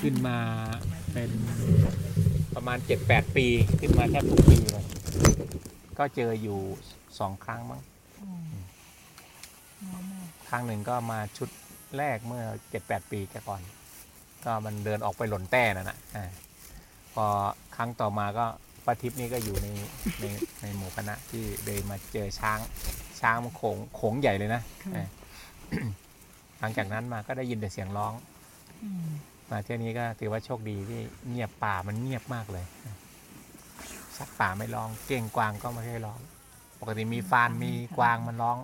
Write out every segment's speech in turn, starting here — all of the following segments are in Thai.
ขึ้นมาเป็นประมาณ 7-8 ปีขึ้นมาแทบทุกปีเลยก็เจออยู่สองครั้งมั้งน้อยมากครั้งหนึ่งก็มาชุดแรกเมื่อ 7-8 ปีก่อน ก็มันเดินออกไปหล่นแต้นั่นนะอ่าพอครั้งต่อมาก็ป้าทิพย์นี่ก็อยู่ในในในหมู่คณะที่เดินมาเจอช้างช้างมันโขงโขงใหญ่เลยนะอ่าหลังจากนั้นมาก็ได้ยินแต่เสียงร้องอื มมาเที่ยวนี้ก็ถือว่าโชคดีที่เงียบป่ามันเงียบมากเลยสัตว์ป่าไม่ร้อง เก้งกวางก็ไม่เคยร้อง ปกติมีฟานมีกวางมันร้อง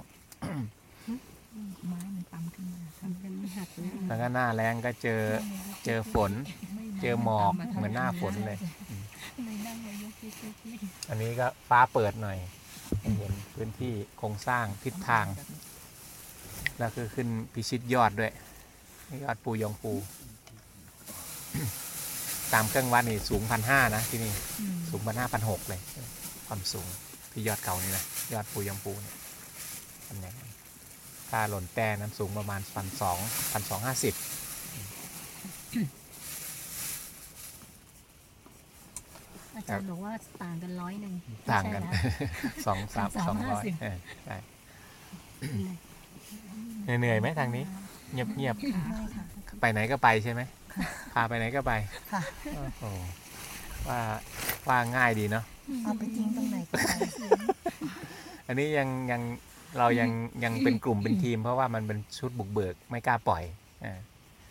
ไม้มันปั๊มขึ้นมาทำกันไม่หักเลยแล้วก็หน้าแรงก็เจอเจอฝน เจอหมอกเหมือนหน้าฝนเลยไม่นั่งเลยยกที่ที่อันนี้ก็ฟ้าเปิดหน่อยให้เห็นพื้นที่โครงสร้างทิศทาง แล้วคือขึ้นพิชิตยอดด้วย นี่ยอดปูยองปู ตามเครื่องวัดนี่สูงพันห้านะที่นี่ สูงพันห้าพันหกเลย ความสูงที่ยอดเขานี่นะยอดปูยองปูเนี่ยตำแหน่งนั้นถ้าหล่นแต้นั้นสูงประมาณพันสองพันสองห้าสิบอาจารย์บอกว่าต่างกันร้อยหนึ่งต่างกันไม่ใช่สองสามสองร้อย250เออใช่แล้วเหนื่อยไหมทางนี้ เงียบเงียบไม่ค่ะๆไปไหนก็ไปใช่ไหมพาไปไหนก็ไปค่ะ โอ้โหว่าว่าง่ายดีเนาะเอาไปทิ้งตรงไหนก็ไปอันนี้ยังยังเรายังยังเป็นกลุ่มเป็นทีม เพราะว่ามันเป็นชุดบุกเบิกไม่กล้าปล่อยอ่า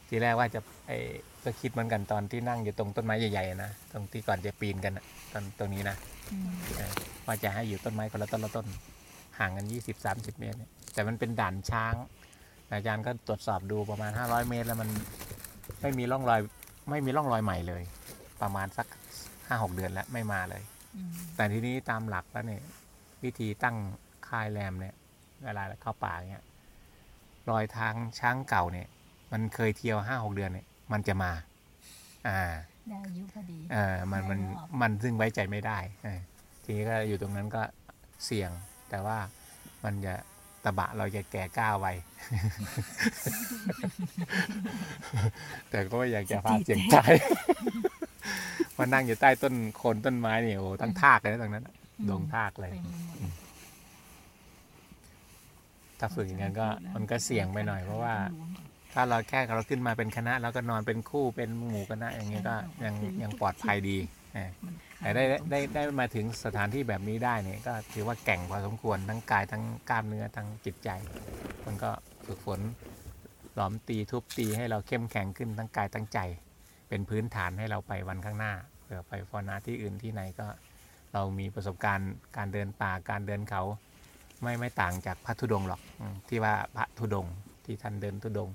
ทีแรกว่าจะไอ้ก็คิดเหมือนกันตอนที่นั่งอยู่ตรงต้นไม้ใหญ่ๆนะตรงที่ก่อนจะปีนกันน่ะตอนตรงนี้นะเออว่าจะให้อยู่ต้นไม้คนละต้นละต้นห่างกันยี่สิบสามสิบเมตรเนี่ยแต่มันเป็นด่านช้าง อาจารย์ก็ตรวจสอบดูประมาณห้าร้อยเมตร แล้วมันไม่มีร่องรอย ไม่มีร่องรอยใหม่เลย ประมาณสักห้าหกเดือนแล้วไม่มาเลย แต่ทีนี้ตามหลักแล้วเนี่ยวิธีตั้งค่ายแรมเนี่ยเวลาเข้าป่าเนี่ยรอยทางช้างเก่าเนี่ย มันเคยเที่ยวห้าหกเดือนเนี่ยมันจะมา อ่าได้อายุพอดีเออมันมันไม่รอบมันซึ่งไว้ใจไม่ได้เออทีนี้ก็อยู่ตรงนั้นก็เสี่ยง แต่ว่ามันจะ ตะบะเราจะแก่กล้าไว แต่ก็อยากจะพาเสี่ยงใจมานั่งอยู่ใต้ต้นโคนต้นไม้เนี่ยโอ้โหทั้งทากเลยนะตรงนั้นน่ะดงทากเลยเต็มไปหมดถ้าฝึกอย่างนั้นก็มันก็เสี่ยงไปหน่อยเพราะว่า ถ้าเราแค่เราขึ้นมาเป็นคณะ แล้วก็นอนเป็นคู่เป็นหมู่คณะอย่างเงี้ยก็ยังยังปลอดภัยดีเออ แต่ได้ได้ได้มาถึงสถานที่แบบนี้ได้เนี่ยก็ถือว่าแก่งพอสมควรทั้งกายทั้งกล้ามเนื้อทั้งจิตใจ มันก็ฝึกฝนหลอมตีทุบตีให้เราเข้มแข็งขึ้นทั้งกายทั้งใจ เป็นพื้นฐานให้เราไปวันข้างหน้าเผื่อไปฟอนาที่อื่นที่ไหนก็เรามีประสบการณ์การเดินป่าการเดินเขา ไม่ไม่ต่างจากพระธุดงหรอกที่ว่าพระธุดงที่ท่านเดินธุดง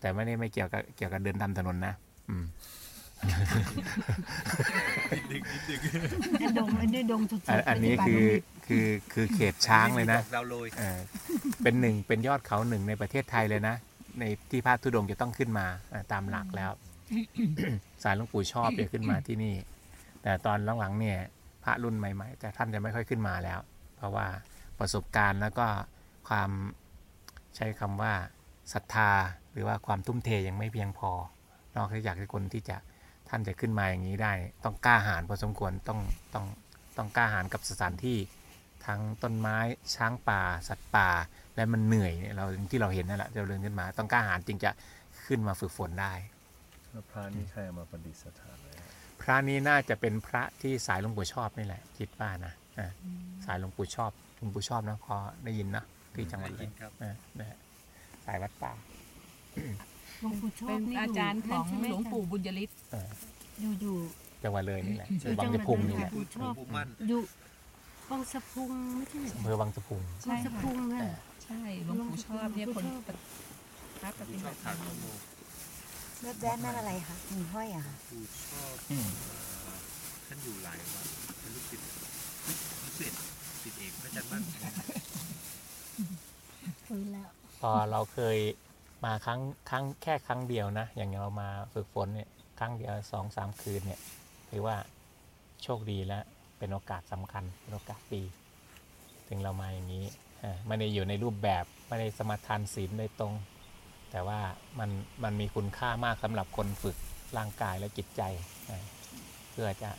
แต่ไม่ได้ไม่เกี่ยวกับเกี่ยวกับเดินตามถนนนะ อืม ได้ดงได้ดงสุดอันๆอันนี้คือคือคือเขตช้างเลยนะดาวโรยเออเป็นหนึ่งเป็นยอดเขาหนึ่งในประเทศไทยเลยนะ ในที่พระธุดงค์จะต้องขึ้นมาอ่าตามหลักแล้ว สายหลวงปู่ชอบจะขึ้นมาที่นี่ แต่ตอนหลังๆเนี่ยพระรุ่นใหม่ ๆ แต่ท่านจะไม่ค่อยขึ้นมาแล้ว เพราะว่าประสบการณ์แล้วก็ความใช้คำว่าศรัทธาหรือว่าความทุ่มเทยังไม่เพียงพอนอกจากที่คนที่จะ ท่านจะขึ้นมาอย่างนี้ได้ ต้องกล้าหาญพอสมควรต้องต้องต้องกล้าหาญกับสถานที่ ทั้งต้นไม้ช้างป่า สัตว์ป่า และมันเหนื่อยเนี่ยเราที่เราเห็นนั่นแหละเราเดินขึ้นมา ต้องกล้าหาญจึงจะขึ้นมาฝึกฝนได้แล้วพระนี่ใครเอามาประดิษฐานไว้ฮะพระนี้น่าจะเป็นพระที่สายหลวงปู่ชอบนี่แหละคิดว่านะอ่าสายหลวงปู่ชอบหลวงปู่ชอบนะพอได้ยินนะที่จังหวัดได้เลยิยนครับอ่านะฮะสายวัดป่าหลวงปู่ชอบเป็นนี่อาจารย์ของหลวงปู่บุญยฤทธิ์เอออยู่อยู่จังหวัดเลยนี่แหละอยู่วังสะพุงนี่แหละจังหวัดหลวงปู่มั่นอยู่วังสะพุงไม่ใช่อำเภอวังสะพุง วังสะพุงน่ะ ใช่หลวงปู่ชอบเนี่ยคนปฏิพระปฏิชบัอบติธรทารนมโมแวบแวบนั่นอะไรคะหิ่งห้อยอะค่ะปู่ชอบอืมเอ่อท่านอยู่หลายวัดเป็นลูกศิษย์ลูกศิษย์ศิษย์เอกพระอาจารย์มั่นฟื้นแล้วพอเราเคยมาครั้งครั้งแค่ครั้งเดียวนะ อย่างเรามาฝึกฝนเนี่ย ครั้งเดียวสองสามคืนเนี่ยถือว่าโชคดีและเป็นโอกาสสำคัญเป็นโอกาสดีถึงเรามาอย่างนี้ไม่ได้อยู่ในรูปแบบไม่ได้สมาทานศีลโดยตรง แต่ว่ามันมันมีคุณค่ามากสำหรับคนฝึกร่างกายและจิตใจ เพื่อจะ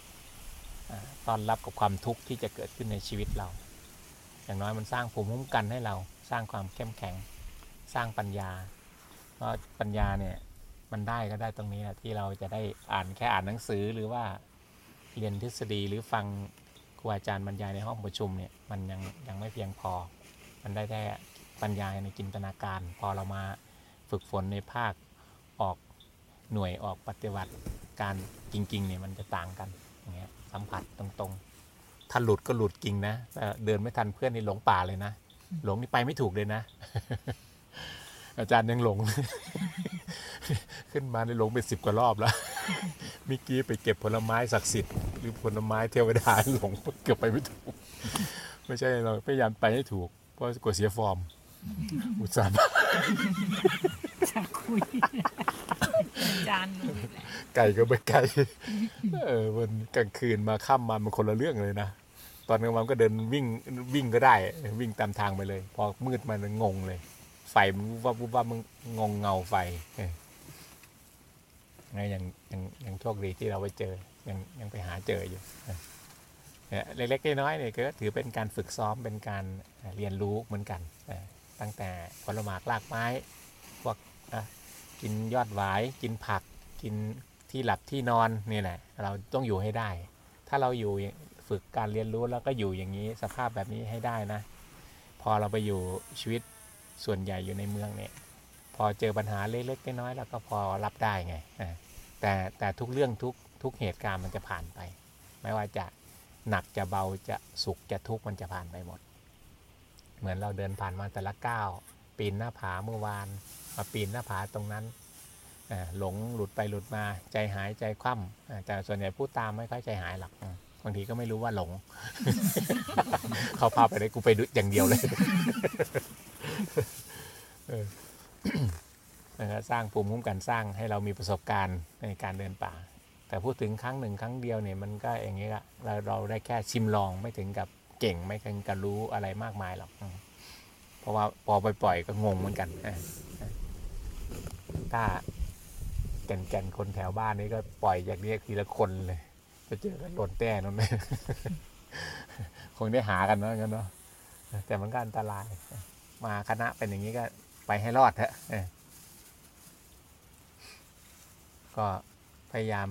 ต้อนรับกับความทุกข์ที่จะเกิดขึ้นในชีวิตเรา อย่างน้อยมันสร้างภูมิคุ้มกันให้เราสร้างความเข้มแข็ง สร้างปัญญา เพราะปัญญาเนี่ย มันได้ก็ได้ตรงนี้แหละที่เราจะได้อ่านแค่อ่านหนังสือหรือว่าเรียนทฤษฎีหรือฟังครูอาจารย์บรรยายในห้องประชุมเนี่ยมันยังยังไม่เพียงพอ มันได้แค่ปัญญาในจินตนาการ พอเรามาฝึกฝนในภาคออกหน่วยออกปฏิบัติการจริงๆเนี่ยมันจะต่างกันอย่างเงี้ยสัมผัสตรงๆ ถ้าหลุดก็หลุดจริงนะแต่เดินไม่ทันเพื่อนนี่หลงป่าเลยนะ หลงนี่ไปไม่ถูกเลยนะ อาจารย์ยังหลง ขึ้นมาในหลงเป็นสิบกว่ารอบแล้วเมื่อกี้ไปเก็บผลไม้ศักดิ์สิทธิ์หรือผลไม้เทวดาหลงเกือบไปไม่ถูก ไม่ใช่เราพยายามไปให้ถูก เพราะกลัวเสียฟอร์ม อุตส่าห์จะคุยจานหนูนี่แหละไก่ก็ไม่ไก่เออมันกลางคืนมาค่ำมามันคนละเรื่องเลยนะตอนกลางวันก็เดินวิ่งวิ่งก็ได้ วิ่งตามทางไปเลย พอมืดมันงงเลย ไฟมันวุบว่าวุบว่ามันงงเงาไฟ เออไงยังยังยังโชคดีที่เราไปเจอยังยังไปหาเจออยู่เออเนี่ยเล็กๆน้อยๆเนี่ยก็ถือเป็นการฝึกซ้อมเป็นการเรียนรู้เหมือนกัน ตั้งแต่ผลหมากรากไม้พวกกินยอดหวาย กินผัก กินที่หลับที่นอนนี่แหละเราต้องอยู่ให้ได้ ถ้าเราอยู่ฝึกการเรียนรู้แล้วก็อยู่อย่างนี้สภาพแบบนี้ให้ได้นะ พอเราไปอยู่ชีวิตส่วนใหญ่อยู่ในเมืองเนี่ย พอเจอปัญหาเล็กๆน้อยๆแล้วก็พอรับได้ไงแต่แต่ทุกเรื่องทุกทุกเหตุการณ์มันจะผ่านไป ไม่ว่าจะหนักจะเบาจะสุขจะทุกข์มันจะผ่านไปหมด เหมือนเราเดินผ่านมาแต่ละก้าวปีนหน้าผาเมื่อวานมาปีนหน้าผาตรงนั้นหลงหลุดไปหลุดมาใจหายใจคว่ำแต่ส่วนใหญ่พูดตามไม่ค่อยใจหายหรอกบางทีก็ไม่รู้ว่าหลง เขาพาไปได้กูไปดูอย่างเดียวเลย นะครับสร้างภูมิคุ้มกันสร้างให้เรามีประสบการณ์ในการเดินป่า แต่พูดถึงครั้งหนึ่งครั้งเดียวเนี่ยมันก็อย่างนี้ละเราเราได้แค่ชิมลองไม่ถึงกับเก่งไม่ถึงกับรู้อะไรมากมายหรอกเพราะว่าพอปล่อยก็งงเหมือนกันถ้าแก่นแก่นๆคนแถวบ้านนี้ก็ปล่อยอย่างนี้ทีละคนเลยจะเจอกันหล่นแต้นั่นเลยคงได้หากันเนาะงั้นเนาะแต่มันก็อันตราย มาคณะเป็นอย่างนี้ก็ ไปให้รอดเถอะก็พยายาม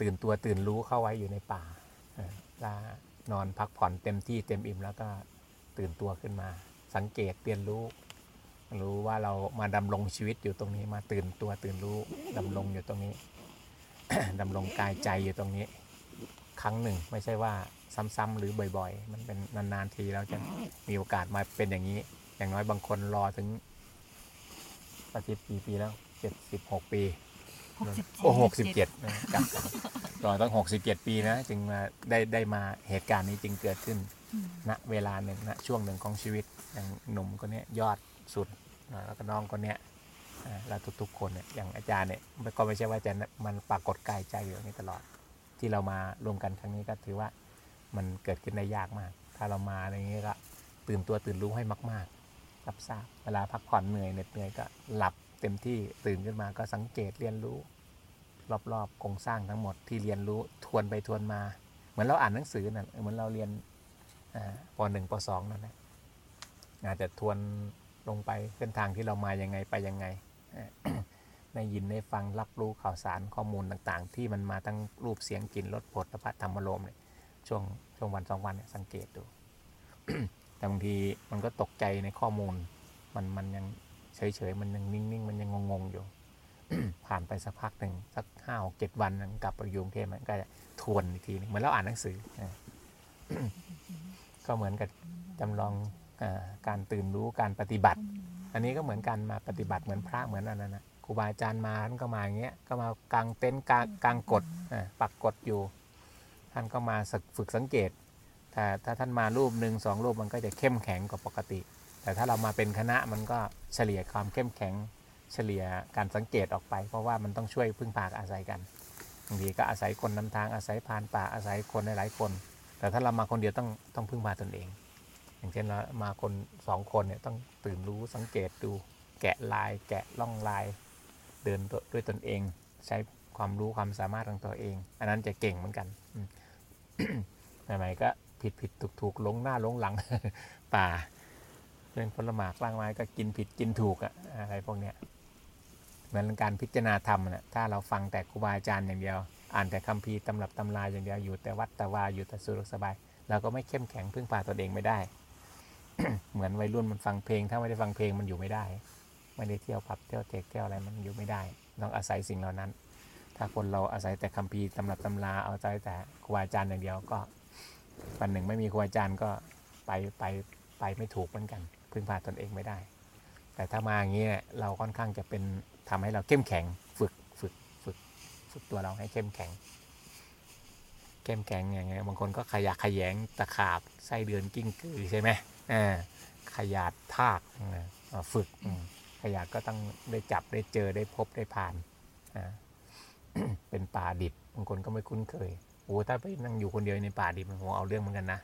ตื่นตัวตื่นรู้เข้าไว้อยู่ในป่าแล้วนอนพักผ่อนเต็มที่เต็มอิ่มแล้วก็ตื่นตัวขึ้นมา สังเกตเรียนรู้ รู้ว่าเรามาดำรงชีวิตอยู่ตรงนี้มาตื่นตัวตื่นรู้ดำรงอยู่ตรงนี้ดำรงกายใจอยู่ตรงนี้ ครั้งหนึ่งไม่ใช่ว่าซ้ำๆหรือบ่อย ๆ มันเป็นนานๆทีเราจะมีโอกาสมาเป็นอย่างนี้ อย่างน้อยบางคนรอถึงปฏิปีปีแล้วเจ็ดสิบหกปีหกสิบโอ้หกสิบเจ็ดจับรอตั้งหกสิบเจ็ดปีนะ จึงมาได้ได้มาเหตุการณ์นี้จึงเกิดขึ้น ณเวลาหนึ่งณช่วงหนึ่งของชีวิตอย่างหนุ่มคนเนี้ยยอดสุดอ่าแล้วก็น้องคนเนี้ยอ่าแล้วทุกๆคนเนี่ยอย่างอาจารย์เนี่ยมันก็ไม่ใช่ว่าจะมันปรากฏกายใจอยู่อย่างนี้ตลอด ที่เรามารวมกันครั้งนี้ก็ถือว่ามันเกิดขึ้นได้ยากมาก ถ้าเรามาอะไรอย่างนี้ก็ตื่นตัวตื่นรู้ให้มาก ๆ รับทราบ เวลาพักผ่อนเหนื่อยเหน็ดเหนื่อยก็หลับเต็มที่ตื่นขึ้นมาก็สังเกตเรียนรู้ รอบๆโครงสร้างทั้งหมดที่เรียนรู้ทวนไปทวนมา เหมือนเราอ่านหนังสือน่ะเหมือนเราเรียนปหนึ่งปสองนั่นแหละอาจจะทวนลงไปเส้นทางที่เรามายังไงไปยังไงได้ยินได้ฟังรับรู้ข่าวสารข้อมูลต่างๆ ที่มันมาทั้งรูปเสียงกลิ่นรสผลพระธรรมลมเนี่ยช่วงช่วงวันสองวันเนี่ยสังเกตดู แต่บางทีมันก็ตกใจในข้อมูล มันมันยังเฉยๆ มันยังนิ่งๆ มันยังงงๆอยู่ ผ่านไปสักพักหนึ่งสักห้าหกเจ็ดวันกลับไปอยกรุงเทพมันก็จะทวนอีกทีหนึงเหมือนเราอ่านหนังสือ ก็เหมือนกับจำลองอการตื่นรู้การปฏิบัติ อันนี้ก็เหมือนกันมาปฏิบัติเหมือนพระเหมือนอันนั้นนะครูบาอาจารย์มาท่านก็มาอย่างเงี้ยก็มากางเต็นท์กางกางกฎปักกฎอยู่ ท่านก็มาฝึกสังเกต ถ้าถ้าท่านมารูปหนึ่งสองรูปมันก็จะเข้มแข็งกว่าปกติ แต่ถ้าเรามาเป็นคณะมันก็เฉลี่ยความเข้มแข็งเฉลี่ยการสังเกตออกไป เพราะว่ามันต้องช่วยพึ่งพาอาศัยกันบางทีก็อาศัยคนนำทางอาศัยพรานป่าอาศัยคนหลายคน แต่ถ้าเรามาคนเดียวต้องต้องพึ่งพาตนเอง อย่างเช่นเรามาคนสองคนเนี่ยต้องตื่นรู้สังเกตดูแกะลายแกะล่องลาย เดินด้วยตนเอง ใช้ความรู้ความสามารถของตัวเอง อันนั้นจะเก่งเหมือนกันอืมใหม่ๆก็ ผิดผิดถูกถูกหลงหน้าหลงหลังป่าเรื่องผลหมากล่างไม้ก็กินผิดกินถูกอะอะไรพวกเนี้ยเหมือนการพิจารณาธรรมนะถ้าเราฟังแต่ครูบาอาจารย์อย่างเดียว อ่านแต่คัมภีร์ตำรับตำราอย่างเดียวอยู่แต่วัดแต่วาอยู่แต่สุรสบายเราก็ไม่เข้มแข็งพึ่งพาตนเองไม่ได้ เหมือนวัยรุ่นมันฟังเพลง ถ้าไม่ได้ฟังเพลงมันอยู่ไม่ได้ ไม่ได้เที่ยวผับเที่ยวเทคเที่ยวอะไรมันอยู่ไม่ได้ ต้องอาศัยสิ่งเหล่านั้น ถ้าคนเราอาศัยแต่คัมภีร์ตำรับตำราเอาใจแต่ครูบาอาจารย์อย่างเดียวก็ วันหนึ่งไม่มีครูอาจารย์ก็ไปไปไปไม่ถูกเหมือนกัน พึ่งพาตนเองไม่ได้ แต่ถ้ามาอย่างนี้เนี่ยเราค่อนข้างจะเป็นทำให้เราเข้มแข็งฝึกฝึกฝึกฝึกตัวเราให้เข้มแข็ง เข้มแข็งอย่างเงี้ยบางคนก็ขยะขยงตะขาบไส้เดือนกิ้งกือใช่ไหมอ่าขยาดทากอ่าฝึกขยาดก็ต้องได้จับได้เจอได้พบได้ผ่านอ่าเป็นป่าดิบบางคนก็ไม่คุ้นเคย โอ้ถ้าไปนั่งอยู่คนเดียวในป่าดิมันโหเอาเรื่องเหมือนกันนะ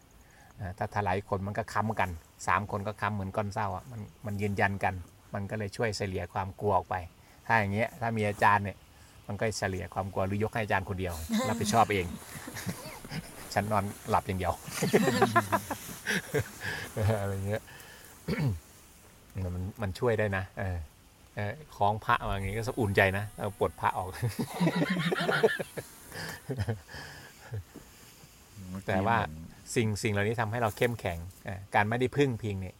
ถ้าถลายคนมันก็ค้ำกันสามคนก็ค้ำเหมือนก้อนเศร้าอะมันมันยืนยันกัน มันก็เลยช่วยเฉลี่ยความกลัวออกไป ถ้าอย่างเงี้ยถ้ามีอาจารย์เนี่ยมันก็เฉลี่ยความกลัวหรือยกให้อาจารย์คนเดียวรับผิดชอบเอง ฉันนอนหลับอย่างเดียวอะไรเงี้ยมันมันช่วยได้นะเออเออคล้องพระมาอย่างงี้ยก็สะอุ่นใจนะเราปลดพระออก แต่ว่าเหมือนสิ่งสิ่งเหล่านี้ทำให้เราเข้มแข็งอ่าการไม่ได้พึ่งพิงเนี่ย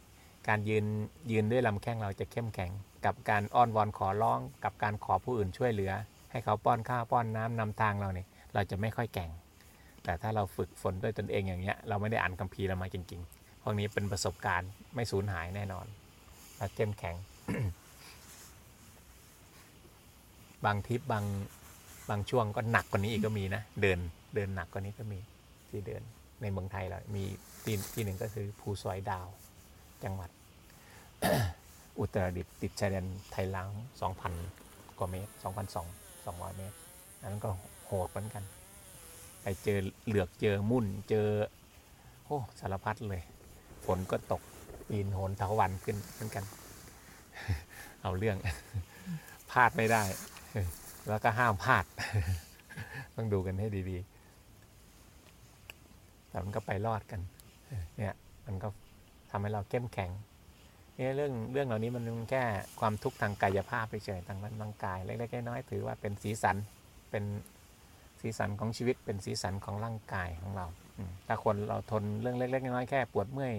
การยืนยืนด้วยลำแข้งเราจะเข้มแข็ง กับการอ้อนวอนขอร้อง กับการขอผู้อื่นช่วยเหลือ ให้เขาป้อนข้าวป้อนน้ำนำทางเราเนี่ยเราจะไม่ค่อยแก่ง แต่ถ้าเราฝึกฝนด้วยตนเองอย่างเงี้ยเราไม่ได้อ่านคัมภีร์เรามาจริงๆ พวกนี้เป็นประสบการณ์ไม่สูญหายแน่นอนเราเข้มแข็ง บางทริปบางบางช่วงก็หนักกว่านี้อีกก็มีนะ เดินเดินหนักกว่านี้ก็มี ที่เดินในเมืองไทยเรามีที่ที่หนึ่งก็คือภูสอยดาว จังหวัด อุตรดิตถ์ติดชายแดนไทยลาว2,000 กว่าเมตร 2,200 200 เมตร อันนั้นก็โหดเหมือนกัน ไปเจอเหลือกเจอมุ่นเจอโอ้สารพัดเลย ฝนก็ตกปีนโหนเถาวันขึ้นเหมือนกัน เอาเรื่องพลาดไม่ได้ แล้วก็ห้ามพลาด ต้องดูกันให้ดี ๆ แต่มันก็ไปรอดกันเนี่ยมันก็ทำให้เราเข้มแข็งเนี่ยเรื่องเรื่องเหล่านี้มันแค่ความทุกข์ทางกายภาพเฉยๆทางร่างกายเล็กๆน้อยๆถือว่าเป็นสีสันเป็นสีสันของชีวิตเป็นสีสันของร่างกายของเราถ้าคนเราทนเรื่องเล็กๆน้อยๆแค่ปวดเมื่อย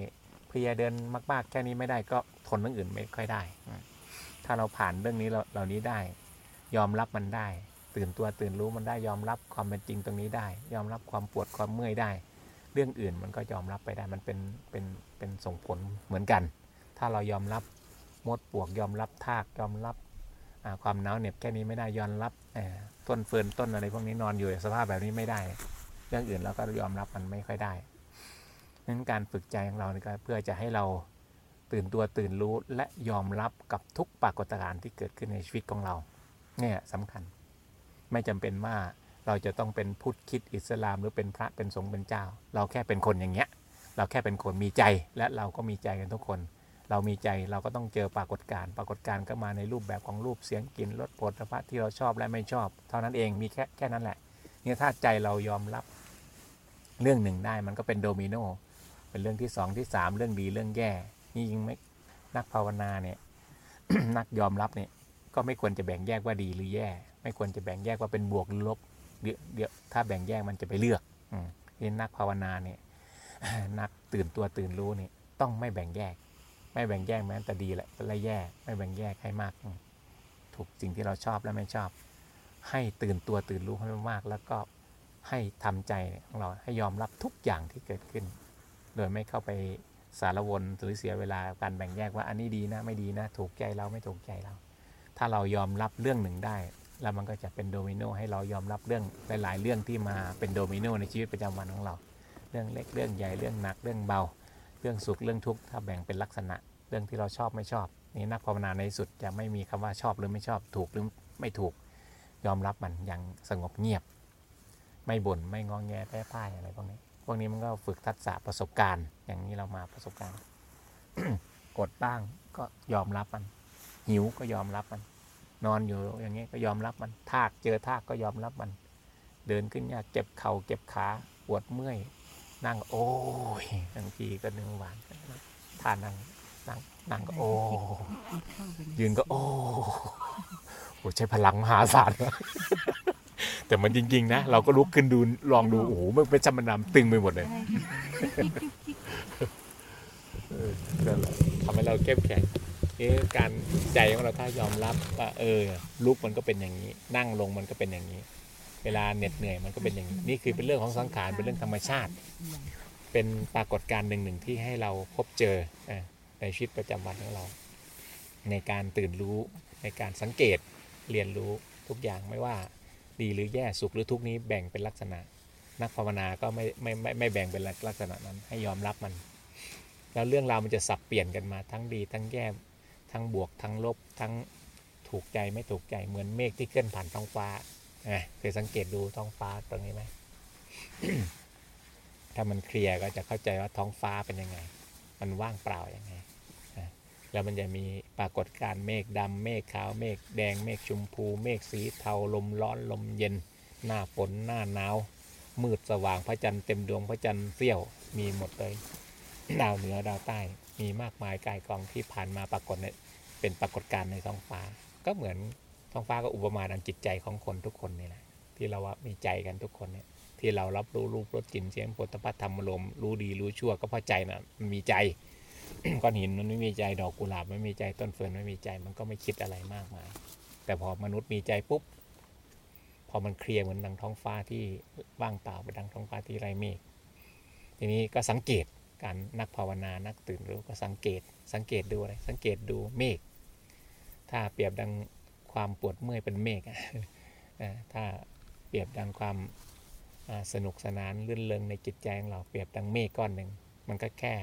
เพลียเดินมาก ๆ แค่นี้ไม่ได้ก็ทนเรื่องอื่นไม่ค่อยได้ ถ้าเราผ่านเรื่องนี้เหล่านี้ได้ ยอมรับมันได้ ตื่นตัวตื่นรู้มันได้ยอมรับความเป็นจริงตรงนี้ได้ ยอมรับความปวดความเมื่อยได้ เรื่องอื่นมันก็ยอมรับไปได้มันเป็นเป็นเป็นส่งผลเหมือนกัน ถ้าเรายอมรับมดปลวกยอมรับทากยอมรับความหนาวเหน็บแค่นี้ไม่ได้ยอมรับต้นเฟิร์นต้นอะไรพวกนี้นอนอยู่สภาพแบบนี้ไม่ได้ เรื่องอื่นเราก็ยอมรับมันไม่ค่อยได้นั้นการฝึกใจของเรานี่ก็เพื่อจะให้เราตื่นตัวตื่นรู้และยอมรับกับทุกปรากฏการณ์ที่เกิดขึ้นในชีวิตของเรา เนี่ยสำคัญ ไม่จำเป็นว่า เราจะต้องเป็นพุทธคิดอิสลาม หรือเป็นพระเป็นสงฆ์เป็นเจ้า เราแค่เป็นคนอย่างเงี้ย เราแค่เป็นคนมีใจและเราก็มีใจกันทุกคน เรามีใจเราก็ต้องเจอปรากฏการณ์ปรากฏการณ์ก็มาในรูปแบบของรูปเสียงกลิ่นรสโผฏฐัพพะที่เราชอบและไม่ชอบ เท่านั้นเองมีแค่แค่นั้นแหละเนี่ยถ้าใจเรายอมรับเรื่องหนึ่งได้มันก็เป็นโดมิโนเป็นเรื่องที่สองที่สามเรื่องดีเรื่องแย่นี่ยิงไม่นักภาวนาเนี่ยนักยอมรับเนี่ยก็ไม่ควรจะแบ่งแยกว่าดีหรือแย่ ไม่ควรจะแบ่งแยกว่าเป็นบวกหรือลบ เดี๋ยวถ้าแบ่งแยกมันจะไปเลือกอืนี่นักภาวนาเนี่ยนักตื่นตัวตื่นรู้เนี่ยต้องไม่แบ่งแยก ไม่แบ่งแยกแม้แต่ดีและและแย่ไม่แบ่งแยกให้มาก ถูกสิ่งที่เราชอบและไม่ชอบ ให้ตื่นตัวตื่นรู้ให้มากๆแล้วก็ให้ทำใจของเราให้ยอมรับทุกอย่างที่เกิดขึ้น โดยไม่เข้าไปสารวนหรือเสียเวลาการแบ่งแยกว่าอันนี้ดีนะไม่ดีนะ ถูกใจเราไม่ถูกใจเรา ถ้าเรายอมรับเรื่องหนึ่งได้ แล้วมันก็จะเป็นโดมิโนให้เรายอมรับเรื่องหลาย ๆ เรื่องที่มาเป็นโดมิโนในชีวิตประจำวันของเรา เรื่องเล็กเรื่องใหญ่เรื่องหนักเรื่องเบา เรื่องสุขเรื่องทุกข์ถ้าแบ่งเป็นลักษณะ เรื่องที่เราชอบไม่ชอบ นี่นักภาวนาในสุดจะไม่มีคำว่าชอบหรือไม่ชอบถูกหรือไม่ถูกยอมรับมันอย่างสงบเงียบ ไม่บ่นไม่งองแงแพ้พ่ายอะไรพวกนี้พวกนี้มันก็ฝึกทักษะประสบการณ์ อย่างนี้เรามาประสบการณ์กดบ้างก็ยอมรับมัน หิวก็ยอมรับมัน นอนอยู่อย่างเงี้ยก็ยอมรับมันทากเจอทากก็ยอมรับมัน เดินขึ้นยากเจ็บเข่าเจ็บขาปวดเมื่อยนั่งก็โอ้ยบางทีก็เนื้อหวานท่านั่งนั่งนั่งก็โอ้เข้าไปเลยยืนก็โอ้โหใช้พลังมหาศาลนะแต่มันจริง ๆ นะ เราก็ลุกขึ้นดูลองดูโอ้โหมันเป็นจำมันนำตึงไปหมดเลยเออนั่นแหละทำให้เราเข้มแข็ง นี่การใจของเราถ้ายอมรับว่าเออลุกมันก็เป็นอย่างนี้ นั่งลงมันก็เป็นอย่างนี้ เวลาเหน็ดเหนื่อยมันก็เป็นอย่างนี้นี่คือเป็นเรื่องของสังขารเป็นเรื่องธรรมชาติ เป็นปรากฏการณ์หนึ่งหนึ่งที่ให้เราพบเจอในชีวิตประจำวันของเรา ในการตื่นรู้ในการสังเกตเรียนรู้ทุกอย่างไม่ว่าดีหรือแย่สุขหรือทุกนี้แบ่งเป็นลักษณะ นักภาวนาก็ไม่ไม่ไม่ไม่แบ่งเป็นลักษณะนั้นให้ยอมรับมัน แล้วเรื่องราวมันจะสับเปลี่ยนกันมาทั้งดีทั้งแย่ ทั้งบวกทั้งลบทั้งถูกใจไม่ถูกใจเหมือนเมฆที่เคลื่อนผ่านท้องฟ้าไงเคยสังเกตดูท้องฟ้าตรงนี้ไหมถ้ามันเคลียร์ก็จะเข้าใจว่าท้องฟ้าเป็นยังไง มันว่างเปล่ายังไงแล้วมันจะมีปรากฏการเมฆดำเมฆขาวเมฆแดงเมฆชมพู เมฆสีเทาลมร้อนลมเย็น หน้าฝนหน้าหนาว มืดสว่างพระจันทร์เต็มดวงพระจันทร์เสี้ยวมีหมดเลยดาวเหนือดาวใต้มีมากมายกายกองที่ผ่านมาปรากฏเนี่ย เป็นปรากฏการณ์ในท้องฟ้า ก็เหมือนท้องฟ้าก็อุปมาดังจิตใจของคนทุกคนนี่แหละที่เราว่ามีใจกันทุกคนเนี่ยที่เรารับรู้รูปรสกลิ่นเสียงปุถะพัทธรรมลมรู้ดีรู้ชั่วก็เพราะใจนะมันมีใจก้อนหินมันไม่มีใจดอกกุหลาบไม่มีใจต้นเฟิร์นไม่มีใจมันก็ไม่คิดอะไรมากมาย แต่พอมนุษย์มีใจปุ๊บพอมันเคลียร์เหมือนดังท้องฟ้าที่ว่างเปล่าไปดังท้องฟ้าที่ไรเมฆทีนี้ก็สังเกตการนักภาวนานักตื่นรู้ก็สังเกตสังเกตดูอะไรสังเกตดูเมฆ ถ้าเปรียบดังความปวดเมื่อยเป็นเมฆอะอ่าถ้าเปรียบดังความสนุกสนานลื่นเริงในจิตใจของเราเปรียบดังเมฆก้อนหนึ่งมันก็แค่